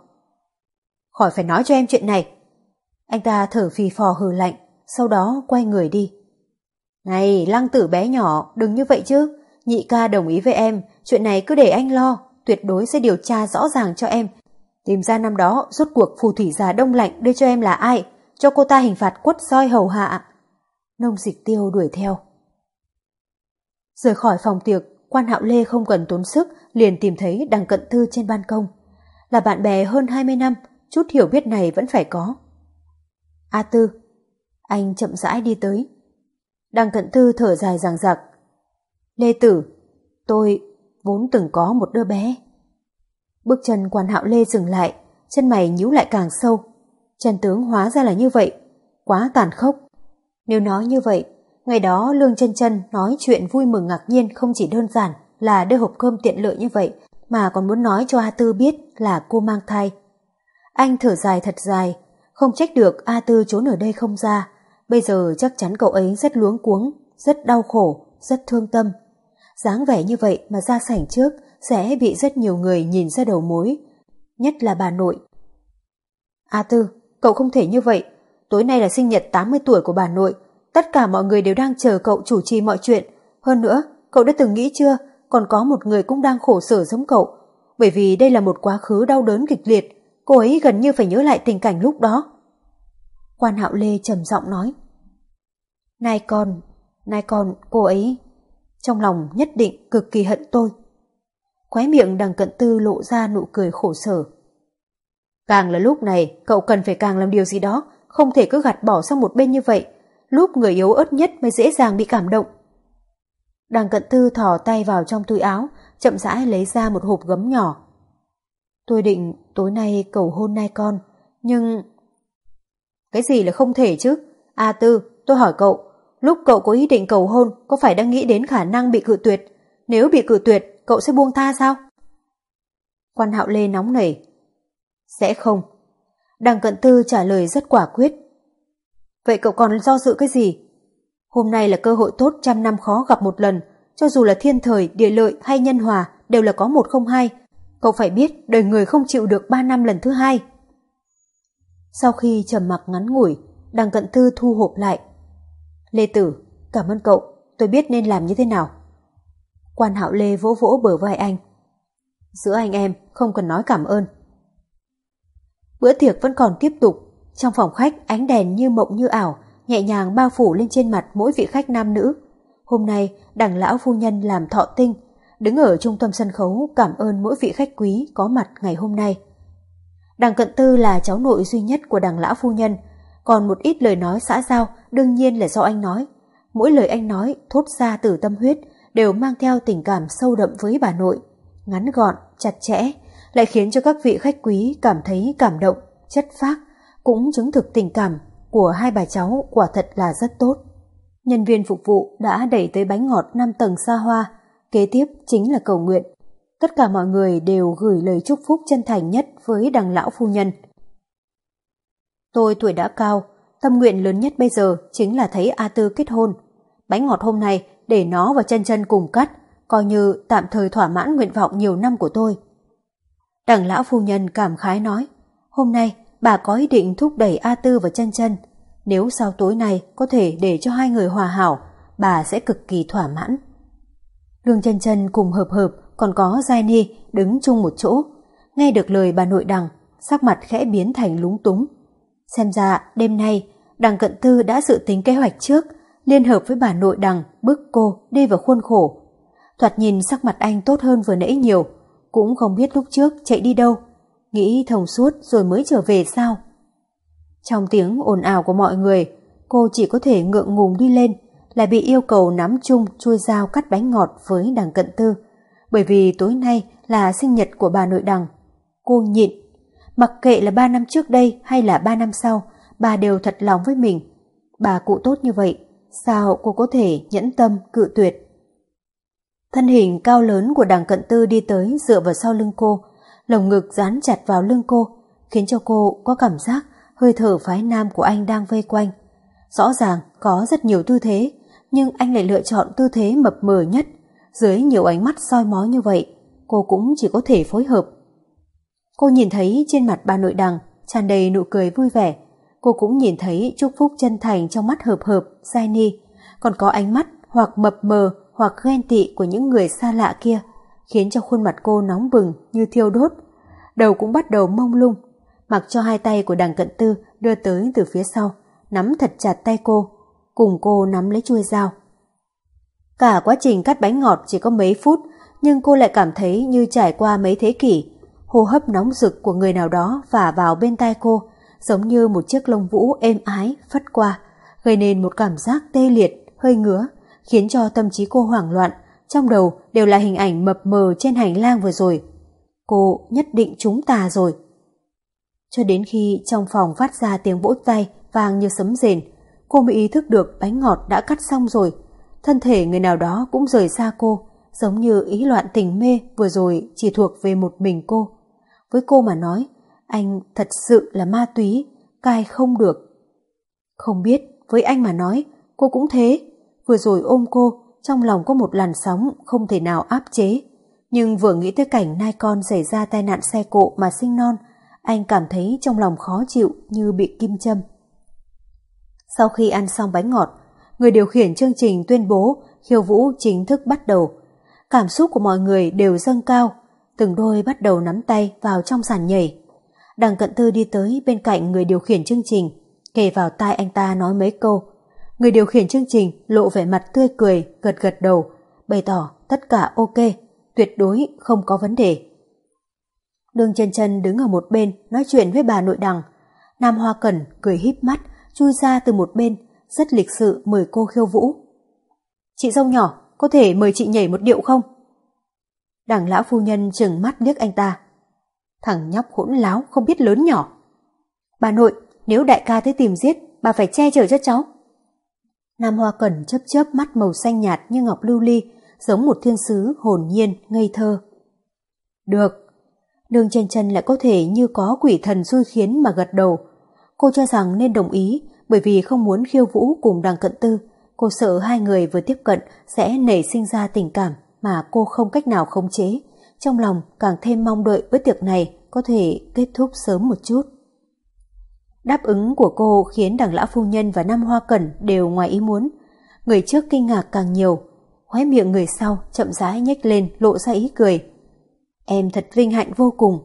Khỏi phải nói cho em chuyện này, anh ta thở phì phò hừ lạnh, sau đó quay người đi. Này, lăng tử bé nhỏ, đừng như vậy chứ. Nhị ca đồng ý với em, chuyện này cứ để anh lo, tuyệt đối sẽ điều tra rõ ràng cho em. Tìm ra năm đó, rốt cuộc phù thủy già đông lạnh đưa cho em là ai, cho cô ta hình phạt quất roi hầu hạ. Nông dịch tiêu đuổi theo. Rời khỏi phòng tiệc, quan hạo Lê không cần tốn sức, liền tìm thấy đằng cận thư trên ban công. Là bạn bè hơn 20 năm, chút hiểu biết này vẫn phải có. A Tư. Anh chậm rãi đi tới. Đằng cận thư thở dài ràng rặc. Lê Tử, tôi vốn từng có một đứa bé. Bước chân quan hạo Lê dừng lại, chân mày nhíu lại càng sâu. Trần tướng hóa ra là như vậy, quá tàn khốc. Nếu nói như vậy, ngày đó Lương chân chân nói chuyện vui mừng ngạc nhiên không chỉ đơn giản là đưa hộp cơm tiện lợi như vậy, mà còn muốn nói cho A Tư biết là cô mang thai. Anh thở dài thật dài, không trách được A Tư trốn ở đây không ra. Bây giờ chắc chắn cậu ấy rất luống cuống, rất đau khổ, rất thương tâm. dáng vẻ như vậy mà ra sảnh trước sẽ bị rất nhiều người nhìn ra đầu mối. Nhất là bà nội. A Tư, cậu không thể như vậy. Tối nay là sinh nhật 80 tuổi của bà nội. Tất cả mọi người đều đang chờ cậu chủ trì mọi chuyện. Hơn nữa, cậu đã từng nghĩ chưa, còn có một người cũng đang khổ sở giống cậu. Bởi vì đây là một quá khứ đau đớn kịch liệt, cô ấy gần như phải nhớ lại tình cảnh lúc đó. Quan hạo lê trầm giọng nói. Nai con, nai con, cô ấy, trong lòng nhất định cực kỳ hận tôi. Khóe miệng đằng cận tư lộ ra nụ cười khổ sở. Càng là lúc này, cậu cần phải càng làm điều gì đó, không thể cứ gạt bỏ sang một bên như vậy, lúc người yếu ớt nhất mới dễ dàng bị cảm động. Đằng cận tư thò tay vào trong túi áo, chậm rãi lấy ra một hộp gấm nhỏ. Tôi định tối nay cầu hôn nai con, nhưng... Cái gì là không thể chứ? A Tư, tôi hỏi cậu, lúc cậu có ý định cầu hôn có phải đang nghĩ đến khả năng bị cự tuyệt? Nếu bị cự tuyệt, cậu sẽ buông tha sao? Quan hạo lê nóng nảy. Sẽ không. Đằng cận tư trả lời rất quả quyết. Vậy cậu còn do dự cái gì? Hôm nay là cơ hội tốt trăm năm khó gặp một lần, cho dù là thiên thời, địa lợi hay nhân hòa đều là có một không hai, cậu phải biết đời người không chịu được ba năm lần thứ hai. Sau khi trầm mặc ngắn ngủi, đằng cận tư thu hộp lại. Lê Tử, cảm ơn cậu, tôi biết nên làm như thế nào. Quan hạo Lê vỗ vỗ bờ vai anh. Giữa anh em không cần nói cảm ơn. Bữa tiệc vẫn còn tiếp tục, trong phòng khách ánh đèn như mộng như ảo, nhẹ nhàng bao phủ lên trên mặt mỗi vị khách nam nữ. Hôm nay, đằng lão phu nhân làm thọ tinh, đứng ở trung tâm sân khấu cảm ơn mỗi vị khách quý có mặt ngày hôm nay. Đằng cận tư là cháu nội duy nhất của đằng lão phu nhân, còn một ít lời nói xã giao đương nhiên là do anh nói. Mỗi lời anh nói thốt ra từ tâm huyết đều mang theo tình cảm sâu đậm với bà nội, ngắn gọn, chặt chẽ, lại khiến cho các vị khách quý cảm thấy cảm động, chất phác, cũng chứng thực tình cảm của hai bà cháu quả thật là rất tốt. Nhân viên phục vụ đã đẩy tới bánh ngọt 5 tầng xa hoa, kế tiếp chính là cầu nguyện. Tất cả mọi người đều gửi lời chúc phúc chân thành nhất với đằng lão phu nhân. Tôi tuổi đã cao, tâm nguyện lớn nhất bây giờ chính là thấy A Tư kết hôn. Bánh ngọt hôm nay để nó và chân chân cùng cắt, coi như tạm thời thỏa mãn nguyện vọng nhiều năm của tôi. Đằng lão phu nhân cảm khái nói, hôm nay bà có ý định thúc đẩy A Tư và chân chân. Nếu sau tối nay có thể để cho hai người hòa hảo, bà sẽ cực kỳ thỏa mãn. Lương chân chân cùng hợp hợp còn có Giai Ni đứng chung một chỗ. Nghe được lời bà nội đằng, sắc mặt khẽ biến thành lúng túng. Xem ra đêm nay, đằng cận tư đã dự tính kế hoạch trước, liên hợp với bà nội đằng bước cô đi vào khuôn khổ. Thoạt nhìn sắc mặt anh tốt hơn vừa nãy nhiều, cũng không biết lúc trước chạy đi đâu. Nghĩ thông suốt rồi mới trở về sao? Trong tiếng ồn ào của mọi người, cô chỉ có thể ngượng ngùng đi lên, lại bị yêu cầu nắm chung chui dao cắt bánh ngọt với đằng cận tư. Bởi vì tối nay là sinh nhật của bà nội đằng. Cô nhịn. Mặc kệ là ba năm trước đây hay là ba năm sau, bà đều thật lòng với mình. Bà cụ tốt như vậy, sao cô có thể nhẫn tâm cự tuyệt? Thân hình cao lớn của đằng cận tư đi tới dựa vào sau lưng cô, lồng ngực dán chặt vào lưng cô, khiến cho cô có cảm giác hơi thở phái nam của anh đang vây quanh. Rõ ràng có rất nhiều tư thế, nhưng anh lại lựa chọn tư thế mập mờ nhất. Dưới nhiều ánh mắt soi mói như vậy, cô cũng chỉ có thể phối hợp. Cô nhìn thấy trên mặt bà nội đằng tràn đầy nụ cười vui vẻ. Cô cũng nhìn thấy chúc phúc chân thành trong mắt hợp hợp, dai ni, còn có ánh mắt hoặc mập mờ hoặc ghen tị của những người xa lạ kia, khiến cho khuôn mặt cô nóng bừng như thiêu đốt. Đầu cũng bắt đầu mông lung, mặc cho hai tay của đằng cận tư đưa tới từ phía sau, nắm thật chặt tay cô, cùng cô nắm lấy chuôi dao. Cả quá trình cắt bánh ngọt chỉ có mấy phút, nhưng cô lại cảm thấy như trải qua mấy thế kỷ. Hô hấp nóng rực của người nào đó phả vào bên tai cô, giống như một chiếc lông vũ êm ái phất qua, gây nên một cảm giác tê liệt, hơi ngứa, khiến cho tâm trí cô hoảng loạn, trong đầu đều là hình ảnh mập mờ trên hành lang vừa rồi. Cô nhất định chúng ta rồi. Cho đến khi trong phòng phát ra tiếng vỗ tay vang như sấm rền, cô mới ý thức được bánh ngọt đã cắt xong rồi. Thân thể người nào đó cũng rời xa cô, giống như ý loạn tình mê vừa rồi chỉ thuộc về một mình cô. Với cô mà nói, anh thật sự là ma túy, cai không được. Không biết, với anh mà nói, cô cũng thế. Vừa rồi ôm cô, trong lòng có một làn sóng không thể nào áp chế. Nhưng vừa nghĩ tới cảnh nai con xảy ra tai nạn xe cộ mà sinh non, anh cảm thấy trong lòng khó chịu như bị kim châm. Sau khi ăn xong bánh ngọt, người điều khiển chương trình tuyên bố khiêu vũ chính thức bắt đầu. Cảm xúc của mọi người đều dâng cao, từng đôi bắt đầu nắm tay vào trong sàn nhảy. Đằng cận tư đi tới bên cạnh người điều khiển chương trình, kề vào tai anh ta nói mấy câu. Người điều khiển chương trình lộ vẻ mặt tươi cười, gật gật đầu, bày tỏ tất cả ok, tuyệt đối không có vấn đề. Đường chân chân đứng ở một bên nói chuyện với bà nội đằng. Nam Hoa Cẩn cười híp mắt, chui ra từ một bên, rất lịch sự mời cô khiêu vũ. Chị dâu nhỏ, có thể mời chị nhảy một điệu không? Đằng lão phu nhân chừng mắt liếc anh ta. Thằng nhóc hỗn láo không biết lớn nhỏ. Bà nội, nếu đại ca tới tìm giết, bà phải che chở cho cháu. Nam Hoa Cẩn chớp chớp mắt màu xanh nhạt như ngọc lưu ly, giống một thiên sứ hồn nhiên, ngây thơ. Được. Đường chân chân lại có thể như có quỷ thần xui khiến mà gật đầu. Cô cho rằng nên đồng ý bởi vì không muốn khiêu vũ cùng đằng cận tư. Cô sợ hai người vừa tiếp cận sẽ nảy sinh ra tình cảm mà cô không cách nào khống chế, trong lòng càng thêm mong đợi bữa tiệc này có thể kết thúc sớm một chút. Đáp ứng của cô khiến đằng lão phu nhân và Nam Hoa Cẩn đều ngoài ý muốn. Người trước kinh ngạc càng nhiều, khóe miệng người sau chậm rãi nhếch lên lộ ra ý cười. Em thật vinh hạnh vô cùng.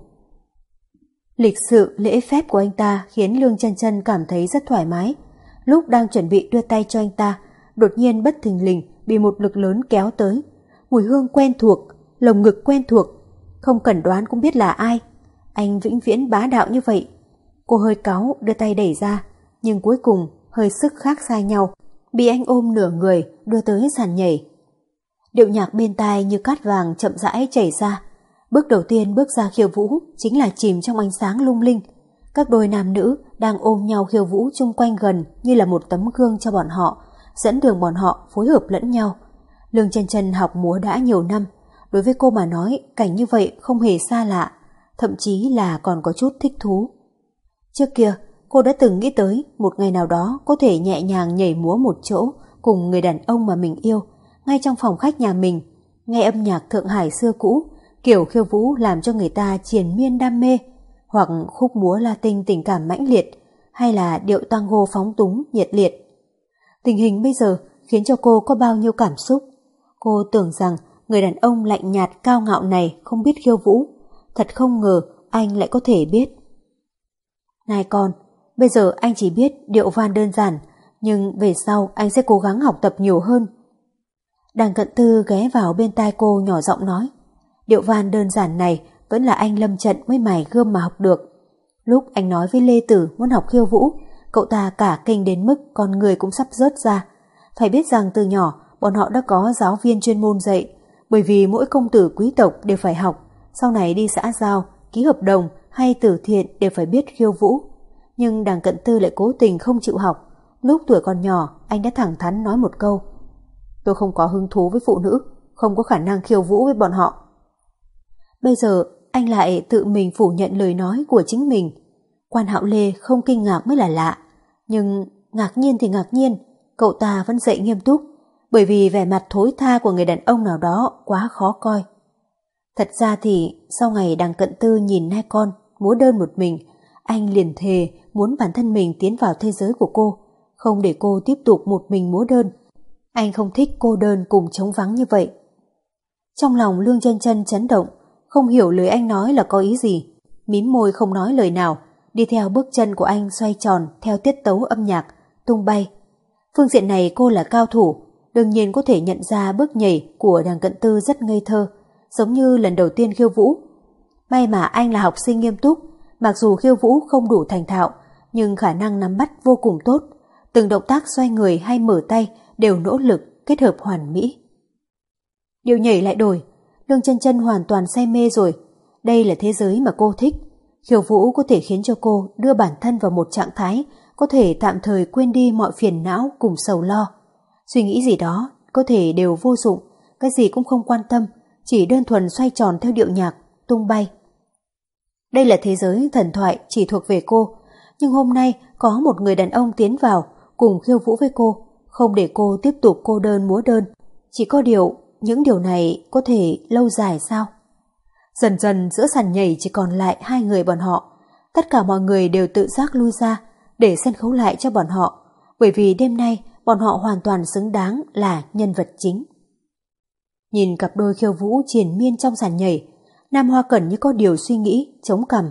Lịch sự lễ phép của anh ta khiến Lương chân chân cảm thấy rất thoải mái. Lúc đang chuẩn bị đưa tay cho anh ta, đột nhiên bất thình lình bị một lực lớn kéo tới. Mùi hương quen thuộc, lồng ngực quen thuộc, không cần đoán cũng biết là ai. Anh vĩnh viễn bá đạo như vậy. Cô hơi cáu đưa tay đẩy ra, nhưng cuối cùng hơi sức khác sai nhau, bị anh ôm nửa người đưa tới sàn nhảy. Điệu nhạc bên tai như cát vàng chậm rãi chảy ra. Bước đầu tiên bước ra khiêu vũ chính là chìm trong ánh sáng lung linh. Các đôi nam nữ đang ôm nhau khiêu vũ chung quanh gần như là một tấm gương cho bọn họ, dẫn đường bọn họ phối hợp lẫn nhau. Lương chân chân học múa đã nhiều năm, đối với cô mà nói cảnh như vậy không hề xa lạ, thậm chí là còn có chút thích thú. Trước kia, cô đã từng nghĩ tới một ngày nào đó có thể nhẹ nhàng nhảy múa một chỗ cùng người đàn ông mà mình yêu, ngay trong phòng khách nhà mình, nghe âm nhạc Thượng Hải xưa cũ, kiểu khiêu vũ làm cho người ta triền miên đam mê, hoặc khúc múa Latin tình cảm mãnh liệt, hay là điệu tango phóng túng, nhiệt liệt. Tình hình bây giờ khiến cho cô có bao nhiêu cảm xúc. Cô tưởng rằng người đàn ông lạnh nhạt cao ngạo này không biết khiêu vũ. Thật không ngờ anh lại có thể biết. Này con, bây giờ anh chỉ biết điệu van đơn giản, nhưng về sau anh sẽ cố gắng học tập nhiều hơn. Đằng cận tư ghé vào bên tai cô nhỏ giọng nói, điệu van đơn giản này vẫn là anh lâm trận mới mài gươm mà học được. Lúc anh nói với Lê Tử muốn học khiêu vũ, cậu ta cả kinh đến mức con người cũng sắp rớt ra. Phải biết rằng từ nhỏ bọn họ đã có giáo viên chuyên môn dạy, bởi vì mỗi công tử quý tộc đều phải học, sau này đi xã giao, ký hợp đồng hay tử thiện đều phải biết khiêu vũ. Nhưng đàng cận tư lại cố tình không chịu học. Lúc tuổi còn nhỏ, anh đã thẳng thắn nói một câu. Tôi không có hứng thú với phụ nữ, không có khả năng khiêu vũ với bọn họ. Bây giờ, anh lại tự mình phủ nhận lời nói của chính mình. Quan hạo lê không kinh ngạc mới là lạ. Nhưng ngạc nhiên thì ngạc nhiên, cậu ta vẫn dậy nghiêm túc, bởi vì vẻ mặt thối tha của người đàn ông nào đó quá khó coi. Thật ra thì sau ngày đằng cận tư nhìn nai con múa đơn một mình, anh liền thề muốn bản thân mình tiến vào thế giới của cô, không để cô tiếp tục một mình múa đơn. Anh không thích cô đơn cùng trống vắng như vậy. Trong lòng Lương chân chân chấn động, không hiểu lời anh nói là có ý gì. Mím môi không nói lời nào, đi theo bước chân của anh xoay tròn theo tiết tấu âm nhạc, tung bay. Phương diện này cô là cao thủ, đương nhiên có thể nhận ra bước nhảy của đằng cận tư rất ngây thơ, giống như lần đầu tiên khiêu vũ. May mà anh là học sinh nghiêm túc, mặc dù khiêu vũ không đủ thành thạo, nhưng khả năng nắm bắt vô cùng tốt. Từng động tác xoay người hay mở tay đều nỗ lực kết hợp hoàn mỹ. Điều nhảy lại đổi, Lương chân chân hoàn toàn say mê rồi. Đây là thế giới mà cô thích. Khiêu vũ có thể khiến cho cô đưa bản thân vào một trạng thái có thể tạm thời quên đi mọi phiền não cùng sầu lo. Suy nghĩ gì đó có thể đều vô dụng, cái gì cũng không quan tâm, chỉ đơn thuần xoay tròn theo điệu nhạc, tung bay. Đây là thế giới thần thoại chỉ thuộc về cô, nhưng hôm nay có một người đàn ông tiến vào cùng khiêu vũ với cô, không để cô tiếp tục cô đơn múa đơn. Chỉ có điều, những điều này có thể lâu dài sao? Dần dần giữa sàn nhảy chỉ còn lại hai người bọn họ. Tất cả mọi người đều tự giác lui ra để sân khấu lại cho bọn họ, bởi vì đêm nay bọn họ hoàn toàn xứng đáng là nhân vật chính. Nhìn cặp đôi khiêu vũ triền miên trong sàn nhảy, Nam Hoa Cẩn như có điều suy nghĩ, chống cằm.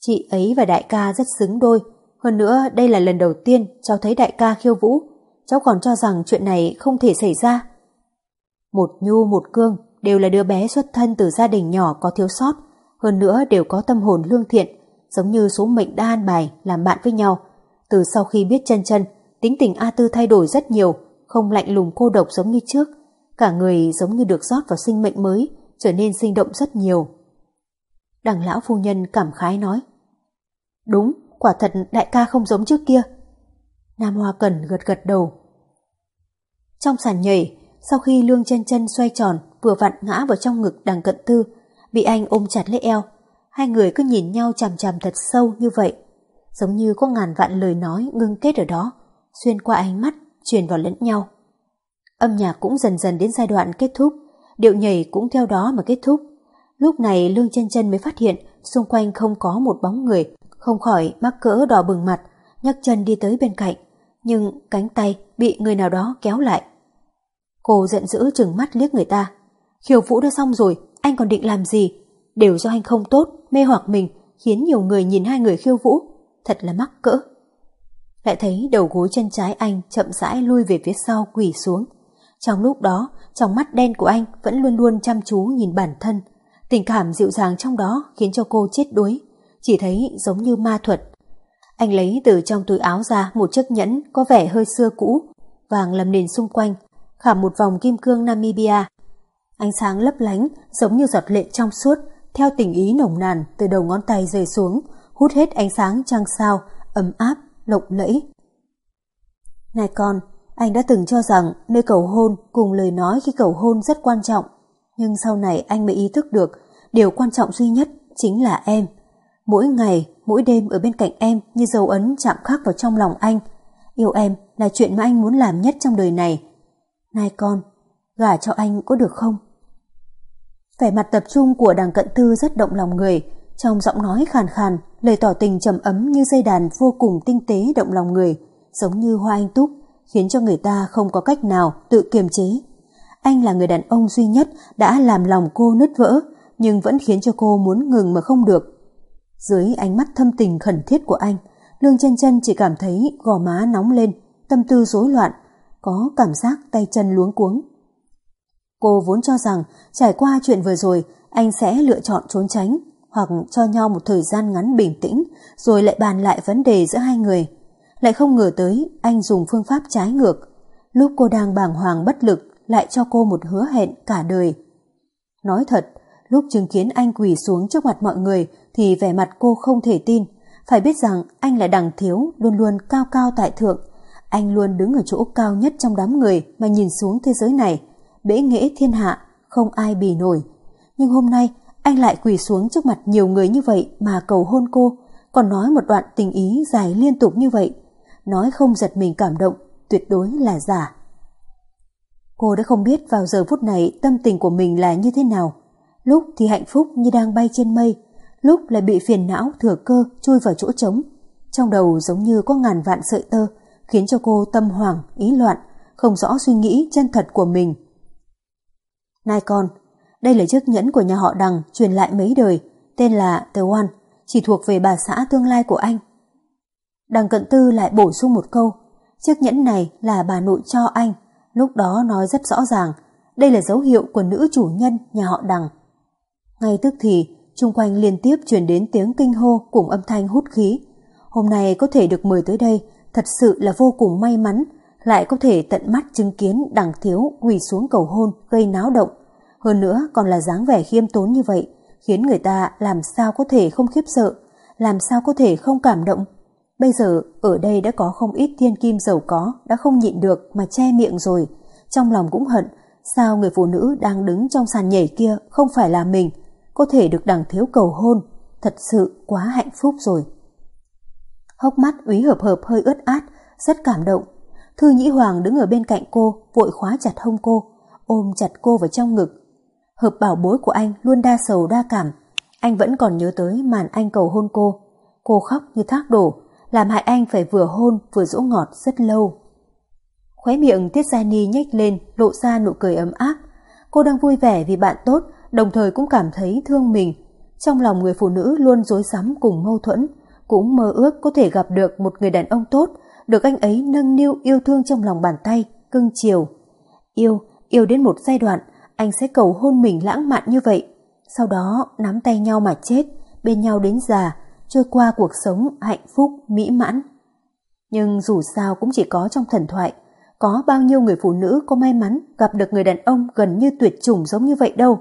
Chị ấy và đại ca rất xứng đôi, hơn nữa đây là lần đầu tiên cháu thấy đại ca khiêu vũ, cháu còn cho rằng chuyện này không thể xảy ra. Một Nhu một Cương đều là đứa bé xuất thân từ gia đình nhỏ có thiếu sót, hơn nữa đều có tâm hồn lương thiện, giống như số mệnh đã an bài làm bạn với nhau. Từ sau khi biết chân chân, tính tình A Tư thay đổi rất nhiều, không lạnh lùng cô độc giống như trước, cả người giống như được rót vào sinh mệnh mới, trở nên sinh động rất nhiều. Đằng lão phu nhân cảm khái nói, Đúng, quả thật đại ca không giống trước kia. Nam Hoa Cần gật gật đầu. Trong sàn nhảy, sau khi lương chân chân xoay tròn vừa vặn ngã vào trong ngực đằng cận tư, bị anh ôm chặt lấy eo, hai người cứ nhìn nhau chằm chằm thật sâu như vậy, giống như có ngàn vạn lời nói ngưng kết ở đó, xuyên qua ánh mắt, truyền vào lẫn nhau. Âm nhạc cũng dần dần đến giai đoạn kết thúc, điệu nhảy cũng theo đó mà kết thúc. Lúc này Lương chân chân mới phát hiện xung quanh không có một bóng người, không khỏi mắc cỡ đỏ bừng mặt, nhấc chân đi tới bên cạnh, nhưng cánh tay bị người nào đó kéo lại. Cô giận dữ chừng mắt liếc người ta. Khiêu vũ đã xong rồi, anh còn định làm gì? Đều do anh không tốt, mê hoặc mình, khiến nhiều người nhìn hai người khiêu vũ. Thật là mắc cỡ. Lại thấy đầu gối chân trái anh chậm rãi lui về phía sau quỳ xuống. Trong lúc đó, trong mắt đen của anh vẫn luôn luôn chăm chú nhìn bản thân. Tình cảm dịu dàng trong đó khiến cho cô chết đuối. Chỉ thấy giống như ma thuật. Anh lấy từ trong túi áo ra một chiếc nhẫn có vẻ hơi xưa cũ, vàng lầm nền xung quanh, khảm một vòng kim cương Namibia. Ánh sáng lấp lánh giống như giọt lệ trong suốt, theo tình ý nồng nàn từ đầu ngón tay rơi xuống, hút hết ánh sáng trăng sao, ấm áp, lộng lẫy. Này con, anh đã từng cho rằng nơi cầu hôn cùng lời nói khi cầu hôn rất quan trọng, nhưng sau này anh mới ý thức được điều quan trọng duy nhất chính là em. Mỗi ngày, mỗi đêm ở bên cạnh em như dấu ấn chạm khắc vào trong lòng anh. Yêu em là chuyện mà anh muốn làm nhất trong đời này. Này con, gả cho anh có được không? Vẻ mặt tập trung của đằng cận tư rất động lòng người, trong giọng nói khàn khàn, lời tỏ tình trầm ấm như dây đàn vô cùng tinh tế động lòng người, giống như hoa anh túc, khiến cho người ta không có cách nào tự kiềm chế. Anh là người đàn ông duy nhất đã làm lòng cô nứt vỡ, nhưng vẫn khiến cho cô muốn ngừng mà không được. Dưới ánh mắt thâm tình khẩn thiết của anh, Lương chân chân chỉ cảm thấy gò má nóng lên, tâm tư rối loạn, có cảm giác tay chân luống cuống. Cô vốn cho rằng trải qua chuyện vừa rồi anh sẽ lựa chọn trốn tránh hoặc cho nhau một thời gian ngắn bình tĩnh rồi lại bàn lại vấn đề giữa hai người. Lại không ngờ tới anh dùng phương pháp trái ngược. Lúc cô đang bàng hoàng bất lực lại cho cô một hứa hẹn cả đời. Nói thật, lúc chứng kiến anh quỳ xuống trước mặt mọi người thì vẻ mặt cô không thể tin. Phải biết rằng anh là đằng thiếu luôn luôn cao cao tại thượng. Anh luôn đứng ở chỗ cao nhất trong đám người mà nhìn xuống thế giới này. bể nghễ thiên hạ, không ai bì nổi. Nhưng hôm nay anh lại quỳ xuống trước mặt nhiều người như vậy mà cầu hôn cô, còn nói một đoạn tình ý dài liên tục như vậy. Nói không giật mình cảm động, tuyệt đối là giả. Cô đã không biết vào giờ phút này tâm tình của mình là như thế nào. Lúc thì hạnh phúc như đang bay trên mây, lúc lại bị phiền não thừa cơ chui vào chỗ trống. Trong đầu giống như có ngàn vạn sợi tơ, khiến cho cô tâm hoảng, ý loạn, không rõ suy nghĩ chân thật của mình. Nai con, đây là chiếc nhẫn của nhà họ Đằng truyền lại mấy đời, tên là The One, chỉ thuộc về bà xã tương lai của anh. Đằng cận tư lại bổ sung một câu, chiếc nhẫn này là bà nội cho anh, lúc đó nói rất rõ ràng, đây là dấu hiệu của nữ chủ nhân nhà họ Đằng. Ngay tức thì, chung quanh liên tiếp truyền đến tiếng kinh hô cùng âm thanh hút khí. Hôm nay có thể được mời tới đây, thật sự là vô cùng may mắn, lại có thể tận mắt chứng kiến đằng thiếu quỳ xuống cầu hôn gây náo động. Hơn nữa còn là dáng vẻ khiêm tốn như vậy, khiến người ta làm sao có thể không khiếp sợ, làm sao có thể không cảm động. Bây giờ ở đây đã có không ít thiên kim giàu có đã không nhịn được mà che miệng rồi. Trong lòng cũng hận, sao người phụ nữ đang đứng trong sàn nhảy kia không phải là mình, có thể được đằng thiếu cầu hôn, thật sự quá hạnh phúc rồi. Hốc mắt úy hợp hợp hơi ướt át, rất cảm động. Thư Nhĩ Hoàng đứng ở bên cạnh cô, vội khóa chặt hông cô, ôm chặt cô vào trong ngực. Hợp bảo bối của anh luôn đa sầu đa cảm. Anh vẫn còn nhớ tới màn anh cầu hôn cô. Cô khóc như thác đổ, làm hại anh phải vừa hôn vừa dỗ ngọt rất lâu. Khóe miệng Tiết Gia Ni nhếch lên, lộ ra nụ cười ấm áp. Cô đang vui vẻ vì bạn tốt, đồng thời cũng cảm thấy thương mình. Trong lòng người phụ nữ luôn rối rắm cùng mâu thuẫn, cũng mơ ước có thể gặp được một người đàn ông tốt, được anh ấy nâng niu yêu thương trong lòng bàn tay, cưng chiều. Yêu, yêu đến một giai đoạn, anh sẽ cầu hôn mình lãng mạn như vậy. Sau đó nắm tay nhau mà chết, bên nhau đến già, trôi qua cuộc sống hạnh phúc, mỹ mãn. Nhưng dù sao cũng chỉ có trong thần thoại, có bao nhiêu người phụ nữ có may mắn gặp được người đàn ông gần như tuyệt chủng giống như vậy đâu.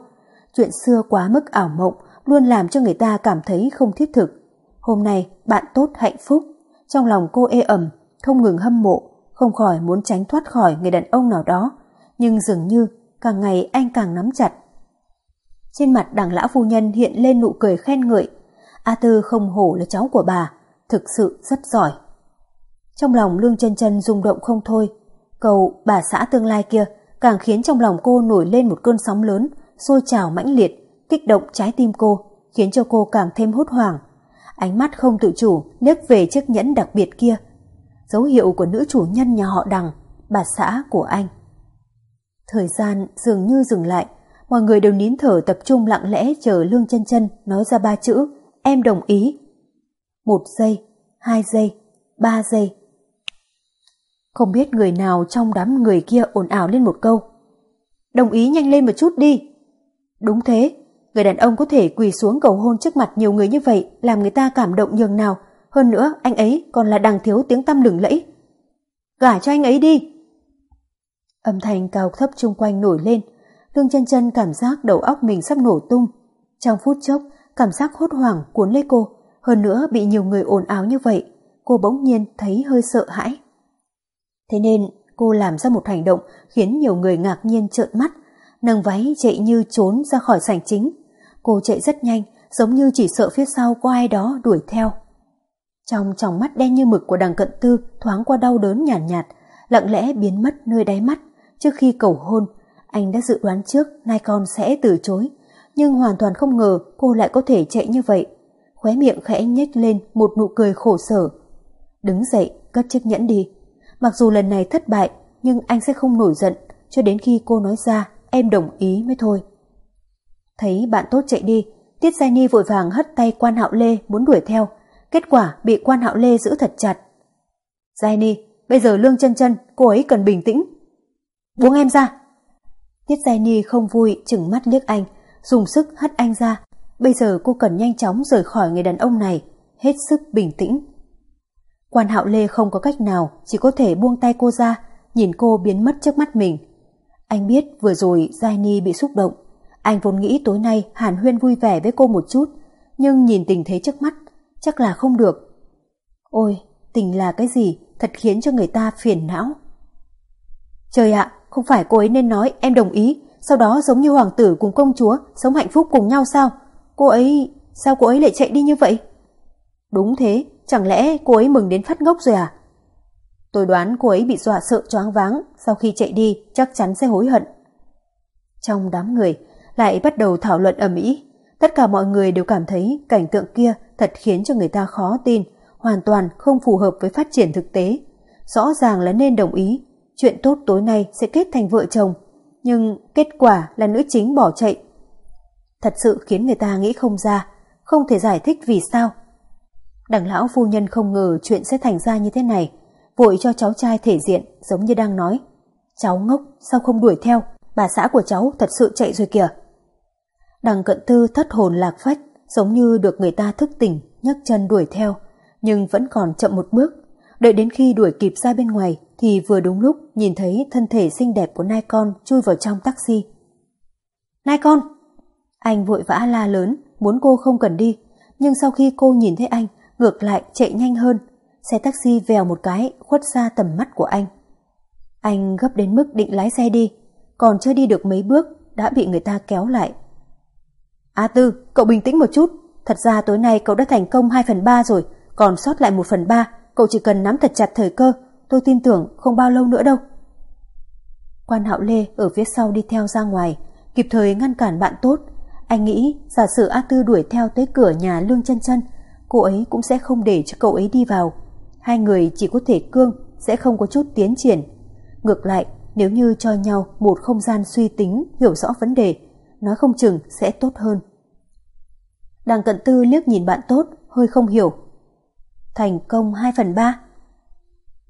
Chuyện xưa quá mức ảo mộng luôn làm cho người ta cảm thấy không thiết thực. Hôm nay bạn tốt hạnh phúc, trong lòng cô ê ẩm, không ngừng hâm mộ, không khỏi muốn tránh thoát khỏi người đàn ông nào đó, nhưng dường như càng ngày anh càng nắm chặt. Trên mặt đằng lão phu nhân hiện lên nụ cười khen ngợi, A Tư không hổ là cháu của bà, thực sự rất giỏi. Trong lòng Lương chân chân rung động không thôi, cầu bà xã tương lai kia càng khiến trong lòng cô nổi lên một cơn sóng lớn, sôi trào mãnh liệt, kích động trái tim cô, khiến cho cô càng thêm hốt hoảng. Ánh mắt không tự chủ liếc về chiếc nhẫn đặc biệt kia. Dấu hiệu của nữ chủ nhân nhà họ đằng, bà xã của anh. Thời gian dường như dừng lại, mọi người đều nín thở tập trung lặng lẽ chờ Lương chân chân nói ra ba chữ, em đồng ý. Một giây, hai giây, ba giây. Không biết người nào trong đám người kia ồn ào lên một câu. Đồng ý nhanh lên một chút đi. Đúng thế, người đàn ông có thể quỳ xuống cầu hôn trước mặt nhiều người như vậy làm người ta cảm động nhường nào. Hơn nữa, anh ấy còn là đằng thiếu tiếng tăm lừng lẫy. Gả cho anh ấy đi. Âm thanh cao thấp chung quanh nổi lên. Lương chân chân cảm giác đầu óc mình sắp nổ tung. Trong phút chốc, cảm giác hốt hoảng cuốn lấy cô. Hơn nữa bị nhiều người ồn áo như vậy, cô bỗng nhiên thấy hơi sợ hãi. Thế nên cô làm ra một hành động khiến nhiều người ngạc nhiên trợn mắt, nâng váy chạy như trốn ra khỏi sảnh chính. Cô chạy rất nhanh, giống như chỉ sợ phía sau có ai đó đuổi theo. Trong tròng mắt đen như mực của đằng cận tư thoáng qua đau đớn nhàn nhạt, nhạt, lặng lẽ biến mất nơi đáy mắt. Trước khi cầu hôn, anh đã dự đoán trước Nikon sẽ từ chối, nhưng hoàn toàn không ngờ cô lại có thể chạy như vậy. Khóe miệng khẽ nhếch lên một nụ cười khổ sở. Đứng dậy, cất chiếc nhẫn đi. Mặc dù lần này thất bại, nhưng anh sẽ không nổi giận cho đến khi cô nói ra em đồng ý mới thôi. Thấy bạn tốt chạy đi, Tiết Giai Ni vội vàng hất tay quan hạo Lê muốn đuổi theo, kết quả bị quan hạo Lê giữ thật chặt. Giai Ni, bây giờ lương chân chân, cô ấy cần bình tĩnh. Buông em ra. Tiết Giai Ni không vui chừng mắt liếc anh, dùng sức hất anh ra. Bây giờ cô cần nhanh chóng rời khỏi người đàn ông này, hết sức bình tĩnh. Quan hạo Lê không có cách nào, chỉ có thể buông tay cô ra, nhìn cô biến mất trước mắt mình. Anh biết vừa rồi Giai Ni bị xúc động. Anh vốn nghĩ tối nay Hàn Huyên vui vẻ với cô một chút, nhưng nhìn tình thế trước mắt, chắc là không được. Ôi, tình là cái gì, thật khiến cho người ta phiền não. Trời ạ, không phải cô ấy nên nói em đồng ý, sau đó giống như hoàng tử cùng công chúa sống hạnh phúc cùng nhau sao? Cô ấy, sao cô ấy lại chạy đi như vậy? Đúng thế, chẳng lẽ cô ấy mừng đến phát ngốc rồi à? Tôi đoán cô ấy bị dọa sợ choáng váng, sau khi chạy đi chắc chắn sẽ hối hận. Trong đám người lại bắt đầu thảo luận ầm ĩ, tất cả mọi người đều cảm thấy cảnh tượng kia thật khiến cho người ta khó tin, hoàn toàn không phù hợp với phát triển thực tế. Rõ ràng là nên đồng ý, chuyện tốt tối nay sẽ kết thành vợ chồng, nhưng kết quả là nữ chính bỏ chạy. Thật sự khiến người ta nghĩ không ra, không thể giải thích vì sao. Đằng lão phu nhân không ngờ chuyện sẽ thành ra như thế này, vội cho cháu trai thể diện giống như đang nói. Cháu ngốc, sao không đuổi theo, bà xã của cháu thật sự chạy rồi kìa. Đằng cận tư thất hồn lạc phách, giống như được người ta thức tỉnh, nhấc chân đuổi theo, nhưng vẫn còn chậm một bước. Đợi đến khi đuổi kịp ra bên ngoài thì vừa đúng lúc nhìn thấy thân thể xinh đẹp của nai con chui vào trong taxi. Nai con! Anh vội vã la lớn, muốn cô không cần đi, nhưng sau khi cô nhìn thấy anh, ngược lại chạy nhanh hơn. Xe taxi vèo một cái khuất xa tầm mắt của anh. Anh gấp đến mức định lái xe đi, còn chưa đi được mấy bước đã bị người ta kéo lại. A Tư, cậu bình tĩnh một chút. Thật ra tối nay cậu đã thành công 2 phần 3 rồi, còn sót lại 1 phần 3. Cậu chỉ cần nắm thật chặt thời cơ, tôi tin tưởng không bao lâu nữa đâu. Quan Hạo Lê ở phía sau đi theo ra ngoài, kịp thời ngăn cản bạn tốt. Anh nghĩ giả sử A Tư đuổi theo tới cửa nhà Lương chân chân cô ấy cũng sẽ không để cho cậu ấy đi vào. Hai người chỉ có thể cương, sẽ không có chút tiến triển. Ngược lại, nếu như cho nhau một không gian suy tính, hiểu rõ vấn đề, nói không chừng sẽ tốt hơn. Đằng cận tư liếc nhìn bạn tốt, hơi không hiểu. Thành công 2 phần 3.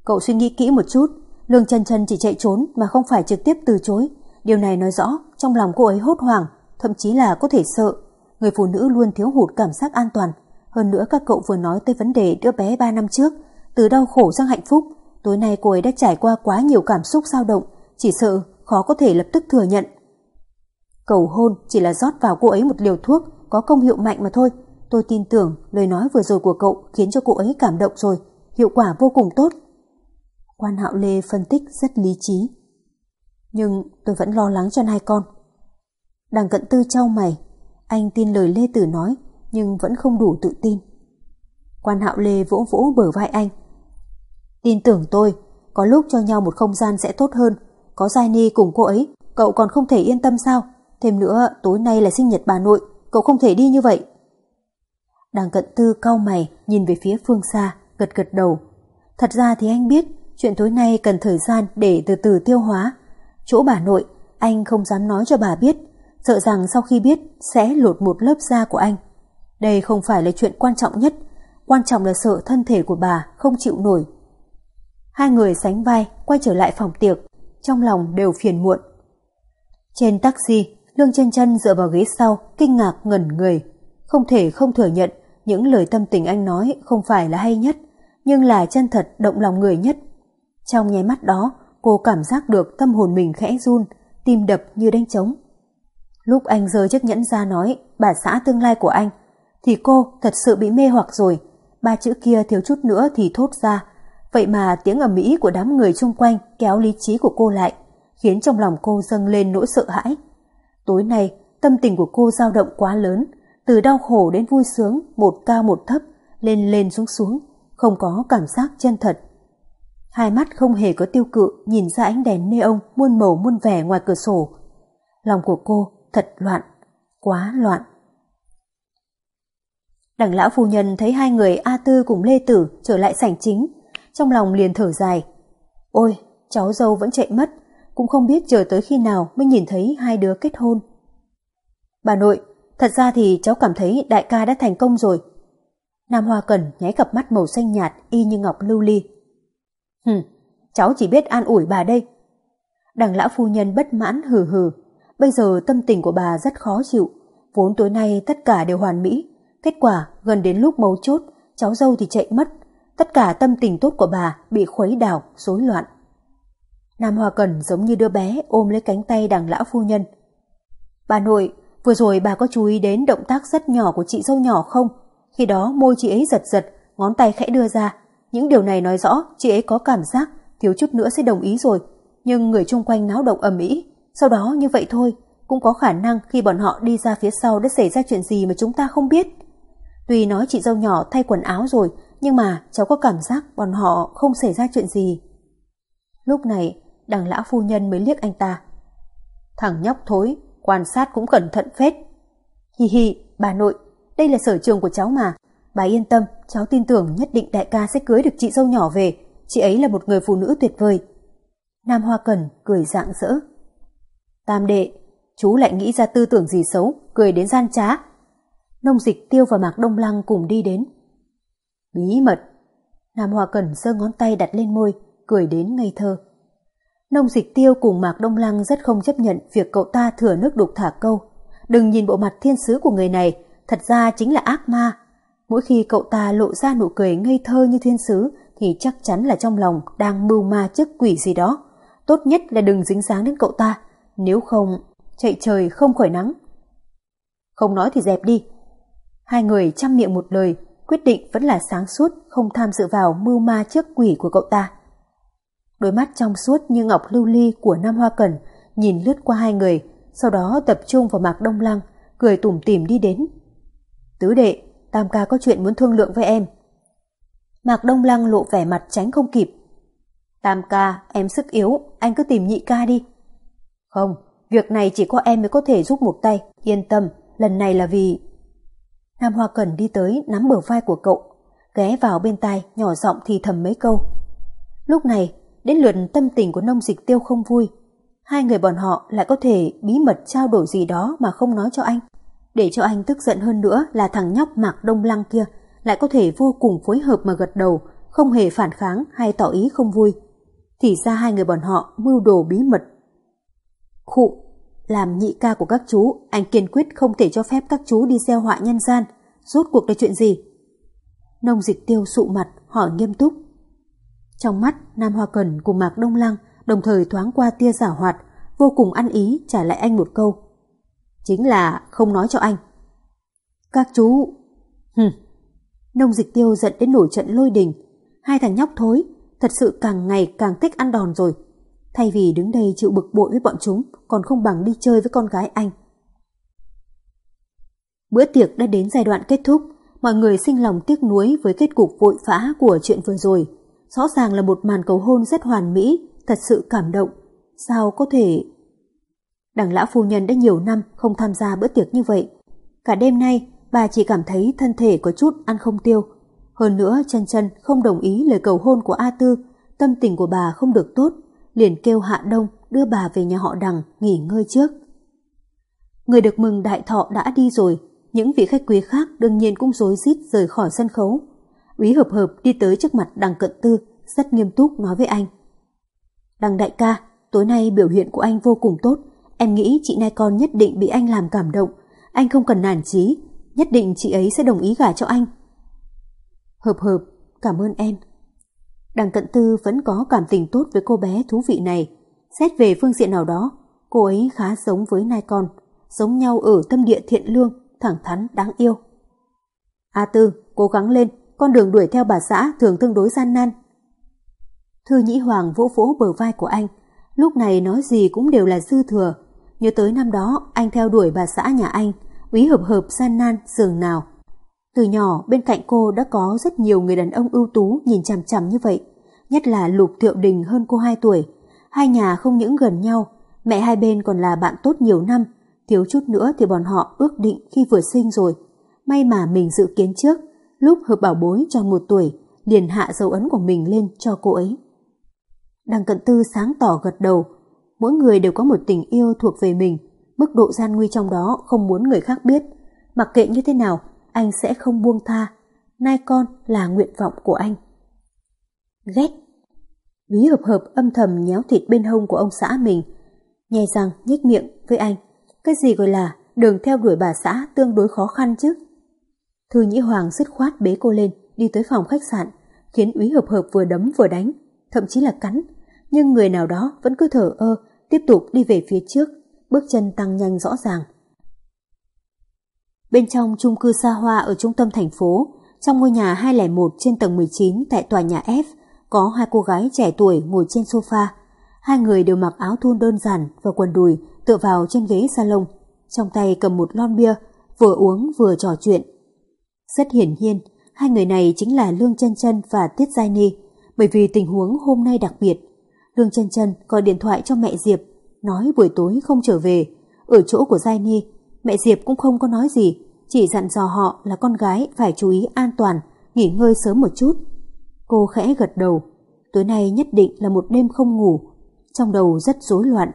Cậu suy nghĩ kỹ một chút, Lương chân chân chỉ chạy trốn mà không phải trực tiếp từ chối. Điều này nói rõ trong lòng cô ấy hốt hoảng, thậm chí là có thể sợ. Người phụ nữ luôn thiếu hụt cảm giác an toàn. Hơn nữa các cậu vừa nói tới vấn đề đứa bé 3 năm trước, từ đau khổ sang hạnh phúc. Tối nay cô ấy đã trải qua quá nhiều cảm xúc dao động, chỉ sợ khó có thể lập tức thừa nhận. Cầu hôn chỉ là rót vào cô ấy một liều thuốc có công hiệu mạnh mà thôi. Tôi tin tưởng lời nói vừa rồi của cậu khiến cho cô ấy cảm động rồi, hiệu quả vô cùng tốt. Quan Hạo Lê phân tích rất lý trí. Nhưng tôi vẫn lo lắng cho hai con. Đằng cận tư trao mày, anh tin lời Lê Tử nói nhưng vẫn không đủ tự tin. Quan Hạo Lê vỗ vỗ bờ vai anh. Tin tưởng tôi, có lúc cho nhau một không gian sẽ tốt hơn. Có Giai Ni cùng cô ấy, cậu còn không thể yên tâm sao? Thêm nữa, tối nay là sinh nhật bà nội, cậu không thể đi như vậy. Đằng cận tư cau mày, nhìn về phía phương xa, gật gật đầu. Thật ra thì anh biết, chuyện tối nay cần thời gian để từ từ tiêu hóa. Chỗ bà nội, anh không dám nói cho bà biết, sợ rằng sau khi biết sẽ lột một lớp da của anh. Đây không phải là chuyện quan trọng nhất, quan trọng là sợ thân thể của bà không chịu nổi. Hai người sánh vai quay trở lại phòng tiệc, trong lòng đều phiền muộn. Trên taxi, Lương chân chân dựa vào ghế sau, kinh ngạc ngẩn người. Không thể không thừa nhận những lời tâm tình anh nói không phải là hay nhất, nhưng là chân thật động lòng người nhất. Trong nháy mắt đó, cô cảm giác được tâm hồn mình khẽ run, tim đập như đánh trống. Lúc anh rơi chiếc nhẫn ra nói bà xã tương lai của anh, thì cô thật sự bị mê hoặc rồi. Ba chữ kia thiếu chút nữa thì thốt ra. Vậy mà tiếng ầm ĩ của đám người chung quanh kéo lý trí của cô lại, khiến trong lòng cô dâng lên nỗi sợ hãi. Tối nay, tâm tình của cô dao động quá lớn, từ đau khổ đến vui sướng, một cao một thấp, lên lên xuống xuống, không có cảm giác chân thật. Hai mắt không hề có tiêu cự nhìn ra ánh đèn neon muôn màu muôn vẻ ngoài cửa sổ. Lòng của cô thật loạn, quá loạn. Đằng lão phu nhân thấy hai người A Tư cùng Lê Tử trở lại sảnh chính, trong lòng liền thở dài. Ôi, cháu dâu vẫn chạy mất, cũng không biết chờ tới khi nào mới nhìn thấy hai đứa kết hôn. Bà nội, thật ra thì cháu cảm thấy đại ca đã thành công rồi. Nam Hoa Cần nháy cặp mắt màu xanh nhạt y như ngọc lưu ly. hừ, cháu chỉ biết an ủi bà đây. Đằng lão phu nhân bất mãn hừ hừ. Bây giờ tâm tình của bà rất khó chịu. Vốn tối nay tất cả đều hoàn mỹ. Kết quả gần đến lúc mấu chốt, cháu dâu thì chạy mất. Tất cả tâm tình tốt của bà bị khuấy đảo, rối loạn. Nam Hoa Cần giống như đứa bé ôm lấy cánh tay đằng lão phu nhân. Bà nội, vừa rồi bà có chú ý đến động tác rất nhỏ của chị dâu nhỏ không? Khi đó môi chị ấy giật giật, ngón tay khẽ đưa ra. Những điều này nói rõ chị ấy có cảm giác thiếu chút nữa sẽ đồng ý rồi. Nhưng người chung quanh náo động ầm ĩ, sau đó như vậy thôi, cũng có khả năng khi bọn họ đi ra phía sau đã xảy ra chuyện gì mà chúng ta không biết. Tuy nói chị dâu nhỏ thay quần áo rồi, nhưng mà cháu có cảm giác bọn họ không xảy ra chuyện gì. Lúc này, đằng lão phu nhân mới liếc anh ta. Thằng nhóc thối, quan sát cũng cẩn thận phết. Hi hi, bà nội, đây là sở trường của cháu mà. Bà yên tâm, cháu tin tưởng nhất định đại ca sẽ cưới được chị dâu nhỏ về. Chị ấy là một người phụ nữ tuyệt vời. Nam Hoa Cần cười rạng rỡ. Tam đệ, chú lại nghĩ ra tư tưởng gì xấu, cười đến gian trá. Nông dịch tiêu và Mạc Đông Lăng cùng đi đến. Bí mật. Nam Hoa Cần giơ ngón tay đặt lên môi, cười đến ngây thơ. Nông dịch tiêu cùng Mạc Đông Lăng rất không chấp nhận việc cậu ta thừa nước đục thả câu. Đừng nhìn bộ mặt thiên sứ của người này, thật ra chính là ác ma. Mỗi khi cậu ta lộ ra nụ cười ngây thơ như thiên sứ thì chắc chắn là trong lòng đang mưu ma chức quỷ gì đó. Tốt nhất là đừng dính dáng đến cậu ta, nếu không chạy trời không khỏi nắng. Không nói thì dẹp đi. Hai người chăm miệng một lời, quyết định vẫn là sáng suốt không tham dự vào mưu ma trước quỷ của cậu ta. Đôi mắt trong suốt như ngọc lưu ly của Nam Hoa Cẩn nhìn lướt qua hai người, sau đó tập trung vào Mạc Đông Lăng, cười tủm tỉm đi đến. Tứ đệ, Tam ca có chuyện muốn thương lượng với em. Mạc Đông Lăng lộ vẻ mặt tránh không kịp. Tam ca, em sức yếu, anh cứ tìm nhị ca đi. Không, việc này chỉ có em mới có thể giúp một tay, yên tâm, lần này là vì... Nam Hoa Cẩn đi tới nắm bờ vai của cậu, ghé vào bên tai nhỏ giọng thì thầm mấy câu. Lúc này, đến lượt tâm tình của nông dịch tiêu không vui. Hai người bọn họ lại có thể bí mật trao đổi gì đó mà không nói cho anh. Để cho anh tức giận hơn nữa là thằng nhóc Mạc Đông Lăng kia lại có thể vô cùng phối hợp mà gật đầu, không hề phản kháng hay tỏ ý không vui. Thì ra hai người bọn họ mưu đồ bí mật. Khụ, làm nhị ca của các chú, anh kiên quyết không thể cho phép các chú đi gieo họa nhân gian. Rốt cuộc là chuyện gì? Nông dịch tiêu sụ mặt, hỏi nghiêm túc. Trong mắt, Nam Hoa Cần cùng Mạc Đông Lăng đồng thời thoáng qua tia giả hoạt, vô cùng ăn ý trả lại anh một câu. Chính là không nói cho anh. Các chú... Hừm. Nông dịch tiêu giận đến nổi trận lôi đình. Hai thằng nhóc thối, thật sự càng ngày càng thích ăn đòn rồi. Thay vì đứng đây chịu bực bội với bọn chúng, còn không bằng đi chơi với con gái anh. Bữa tiệc đã đến giai đoạn kết thúc, mọi người sinh lòng tiếc nuối với kết cục vội vã của chuyện vừa rồi. Rõ ràng là một màn cầu hôn rất hoàn mỹ, thật sự cảm động. Sao có thể... Đằng lão phu nhân đã nhiều năm không tham gia bữa tiệc như vậy. Cả đêm nay, bà chỉ cảm thấy thân thể có chút ăn không tiêu. Hơn nữa, chân chân không đồng ý lời cầu hôn của A Tư, tâm tình của bà không được tốt, liền kêu Hạ Đông đưa bà về nhà họ đằng nghỉ ngơi trước. Người được mừng đại thọ đã đi rồi, những vị khách quý khác đương nhiên cũng rối rít rời khỏi sân khấu. Úy hợp hợp đi tới trước mặt đằng cận tư, rất nghiêm túc nói với anh. Đằng đại ca, tối nay biểu hiện của anh vô cùng tốt, em nghĩ chị nai con nhất định bị anh làm cảm động, anh không cần nản chí, nhất định chị ấy sẽ đồng ý gả cho anh. Hợp hợp, cảm ơn em. Đằng cận tư vẫn có cảm tình tốt với cô bé thú vị này. Xét về phương diện nào đó, cô ấy khá giống với nai con, giống nhau ở tâm địa thiện lương, thẳng thắn, đáng yêu. A Tư, cố gắng lên, con đường đuổi theo bà xã thường tương đối gian nan. Thư Nhĩ Hoàng vỗ vỗ bờ vai của anh, lúc này nói gì cũng đều là dư thừa. Nhớ tới năm đó anh theo đuổi bà xã nhà anh, úy hợp hợp gian nan giường nào. Từ nhỏ bên cạnh cô đã có rất nhiều người đàn ông ưu tú nhìn chằm chằm như vậy, nhất là Lục Thiệu Đình hơn cô 2 tuổi. Hai nhà không những gần nhau, mẹ hai bên còn là bạn tốt nhiều năm, thiếu chút nữa thì bọn họ ước định khi vừa sinh rồi. May mà mình dự kiến trước, lúc hợp bảo bối cho một tuổi, liền hạ dấu ấn của mình lên cho cô ấy. Đằng cận tư sáng tỏ gật đầu, mỗi người đều có một tình yêu thuộc về mình, mức độ gian nguy trong đó không muốn người khác biết. Mặc kệ như thế nào, anh sẽ không buông tha. Nai con là nguyện vọng của anh. Ghét. Ví hợp hợp âm thầm nhéo thịt bên hông của ông xã mình, nhè răng nhếch miệng với anh. Cái gì gọi là đường theo đuổi bà xã tương đối khó khăn chứ? Thư Nhĩ Hoàng dứt khoát bế cô lên, đi tới phòng khách sạn, khiến úy hợp hợp vừa đấm vừa đánh, thậm chí là cắn. Nhưng người nào đó vẫn cứ thở ơ, tiếp tục đi về phía trước, bước chân tăng nhanh rõ ràng. Bên trong chung cư xa hoa ở trung tâm thành phố, trong ngôi nhà 201 trên tầng 19 tại tòa nhà F, có hai cô gái trẻ tuổi ngồi trên sofa. Hai người đều mặc áo thun đơn giản và quần đùi tựa vào trên ghế salon, trong tay cầm một lon bia, vừa uống vừa trò chuyện. Rất hiển nhiên, hai người này chính là Lương chân chân và Tiết Giai Ni, bởi vì tình huống hôm nay đặc biệt. Lương chân chân gọi điện thoại cho mẹ Diệp, nói buổi tối không trở về. Ở chỗ của Giai Ni, mẹ Diệp cũng không có nói gì, chỉ dặn dò họ là con gái phải chú ý an toàn, nghỉ ngơi sớm một chút. Cô khẽ gật đầu, tối nay nhất định là một đêm không ngủ, trong đầu rất rối loạn,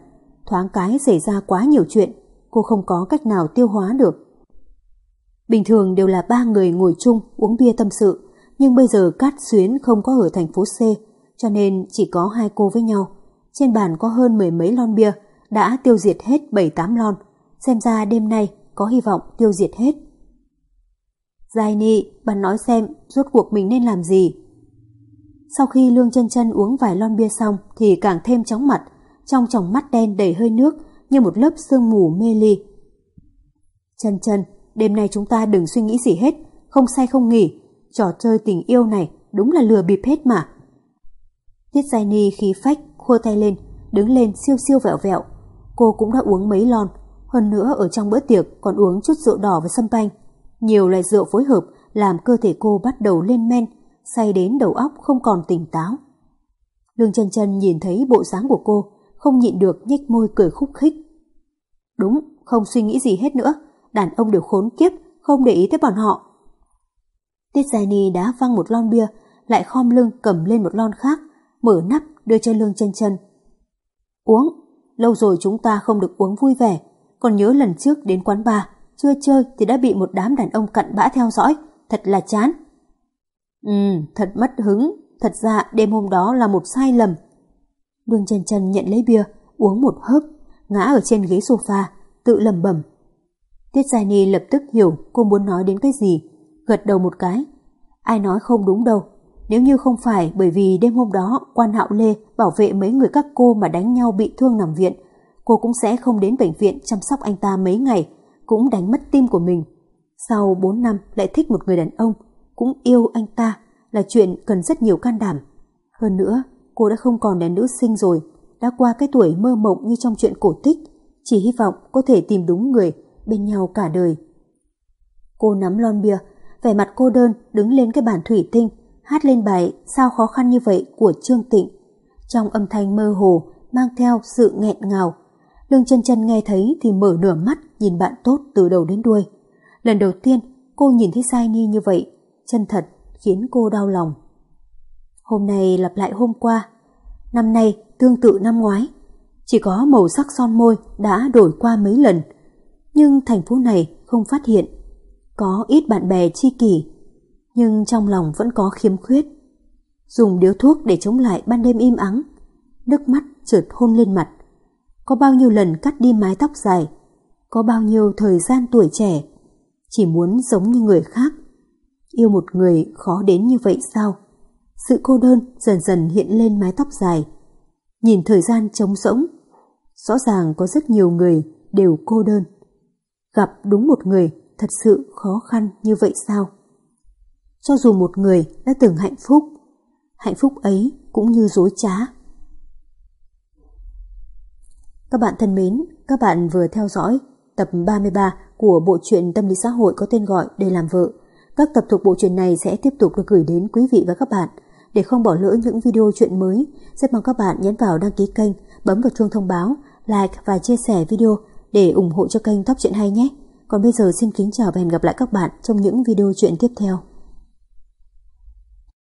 thoáng cái xảy ra quá nhiều chuyện, cô không có cách nào tiêu hóa được. Bình thường đều là ba người ngồi chung uống bia tâm sự, nhưng bây giờ Cát Xuyến không có ở thành phố C, cho nên chỉ có hai cô với nhau. Trên bàn có hơn mười mấy lon bia, đã tiêu diệt hết bảy tám lon, xem ra đêm nay có hy vọng tiêu diệt hết. Giai Nị, bạn nói xem rốt cuộc mình nên làm gì? Sau khi Lương chân chân uống vài lon bia xong thì càng thêm chóng mặt, trong tròng mắt đen đầy hơi nước như một lớp sương mù mê ly. Chân chân, đêm nay chúng ta đừng suy nghĩ gì hết, không say không nghỉ, trò chơi tình yêu này đúng là lừa bịp hết mà. Tiết Giai Ni khí phách, khua tay lên, đứng lên siêu siêu vẹo vẹo. Cô cũng đã uống mấy lon, hơn nữa ở trong bữa tiệc còn uống chút rượu đỏ và sâm panh. Nhiều loại rượu phối hợp làm cơ thể cô bắt đầu lên men, say đến đầu óc không còn tỉnh táo. Lương chân chân nhìn thấy bộ dáng của cô, không nhịn được nhếch môi cười khúc khích. Đúng, không suy nghĩ gì hết nữa, đàn ông đều khốn kiếp, không để ý tới bọn họ. Tiết Giai Ni đã văng một lon bia, lại khom lưng cầm lên một lon khác, mở nắp đưa cho Lương chân chân. Uống, lâu rồi chúng ta không được uống vui vẻ, còn nhớ lần trước đến quán bar, chưa chơi thì đã bị một đám đàn ông cặn bã theo dõi, thật là chán. Ừ, thật mất hứng, thật ra đêm hôm đó là một sai lầm. Lương chân chân nhận lấy bia, uống một hớp, ngã ở trên ghế sofa, tự lầm bẩm. Tiết Giai Ni lập tức hiểu cô muốn nói đến cái gì, gật đầu một cái. Ai nói không đúng đâu, nếu như không phải bởi vì đêm hôm đó quan hạo Lê bảo vệ mấy người các cô mà đánh nhau bị thương nằm viện, cô cũng sẽ không đến bệnh viện chăm sóc anh ta mấy ngày, cũng đánh mất tim của mình. Sau 4 năm lại thích một người đàn ông, cũng yêu anh ta là chuyện cần rất nhiều can đảm. Hơn nữa, cô đã không còn là nữ sinh rồi, đã qua cái tuổi mơ mộng như trong chuyện cổ tích, chỉ hy vọng có thể tìm đúng người bên nhau cả đời. Cô nắm lon bia, vẻ mặt cô đơn đứng lên cái bàn thủy tinh, hát lên bài Sao khó khăn như vậy của Trương Tịnh. Trong âm thanh mơ hồ mang theo sự nghẹn ngào, Lương chân chân nghe thấy thì mở nửa mắt nhìn bạn tốt từ đầu đến đuôi. Lần đầu tiên cô nhìn thấy Sai Ni như vậy, chân thật khiến cô đau lòng. Hôm nay lặp lại hôm qua, năm nay tương tự năm ngoái. Chỉ có màu sắc son môi đã đổi qua mấy lần, nhưng thành phố này không phát hiện. Có ít bạn bè chi kỷ, nhưng trong lòng vẫn có khiếm khuyết. Dùng điếu thuốc để chống lại ban đêm im ắng, nước mắt trượt hôn lên mặt. Có bao nhiêu lần cắt đi mái tóc dài, có bao nhiêu thời gian tuổi trẻ, chỉ muốn giống như người khác. Yêu một người khó đến như vậy sao? Sự cô đơn dần dần hiện lên mái tóc dài. Nhìn thời gian trống rỗng, rõ ràng có rất nhiều người đều cô đơn. Gặp đúng một người thật sự khó khăn như vậy sao? Cho dù một người đã từng hạnh phúc, hạnh phúc ấy cũng như dối trá. Các bạn thân mến, các bạn vừa theo dõi tập 33 của bộ truyện tâm lý xã hội có tên gọi Để làm vợ. Các tập thuộc bộ truyện này sẽ tiếp tục được gửi đến quý vị và các bạn. Để không bỏ lỡ những video chuyện mới, rất mong các bạn nhấn vào đăng ký kênh, bấm vào chuông thông báo, like và chia sẻ video để ủng hộ cho kênh Top Chuyện Hay nhé. Còn bây giờ xin kính chào và hẹn gặp lại các bạn trong những video chuyện tiếp theo.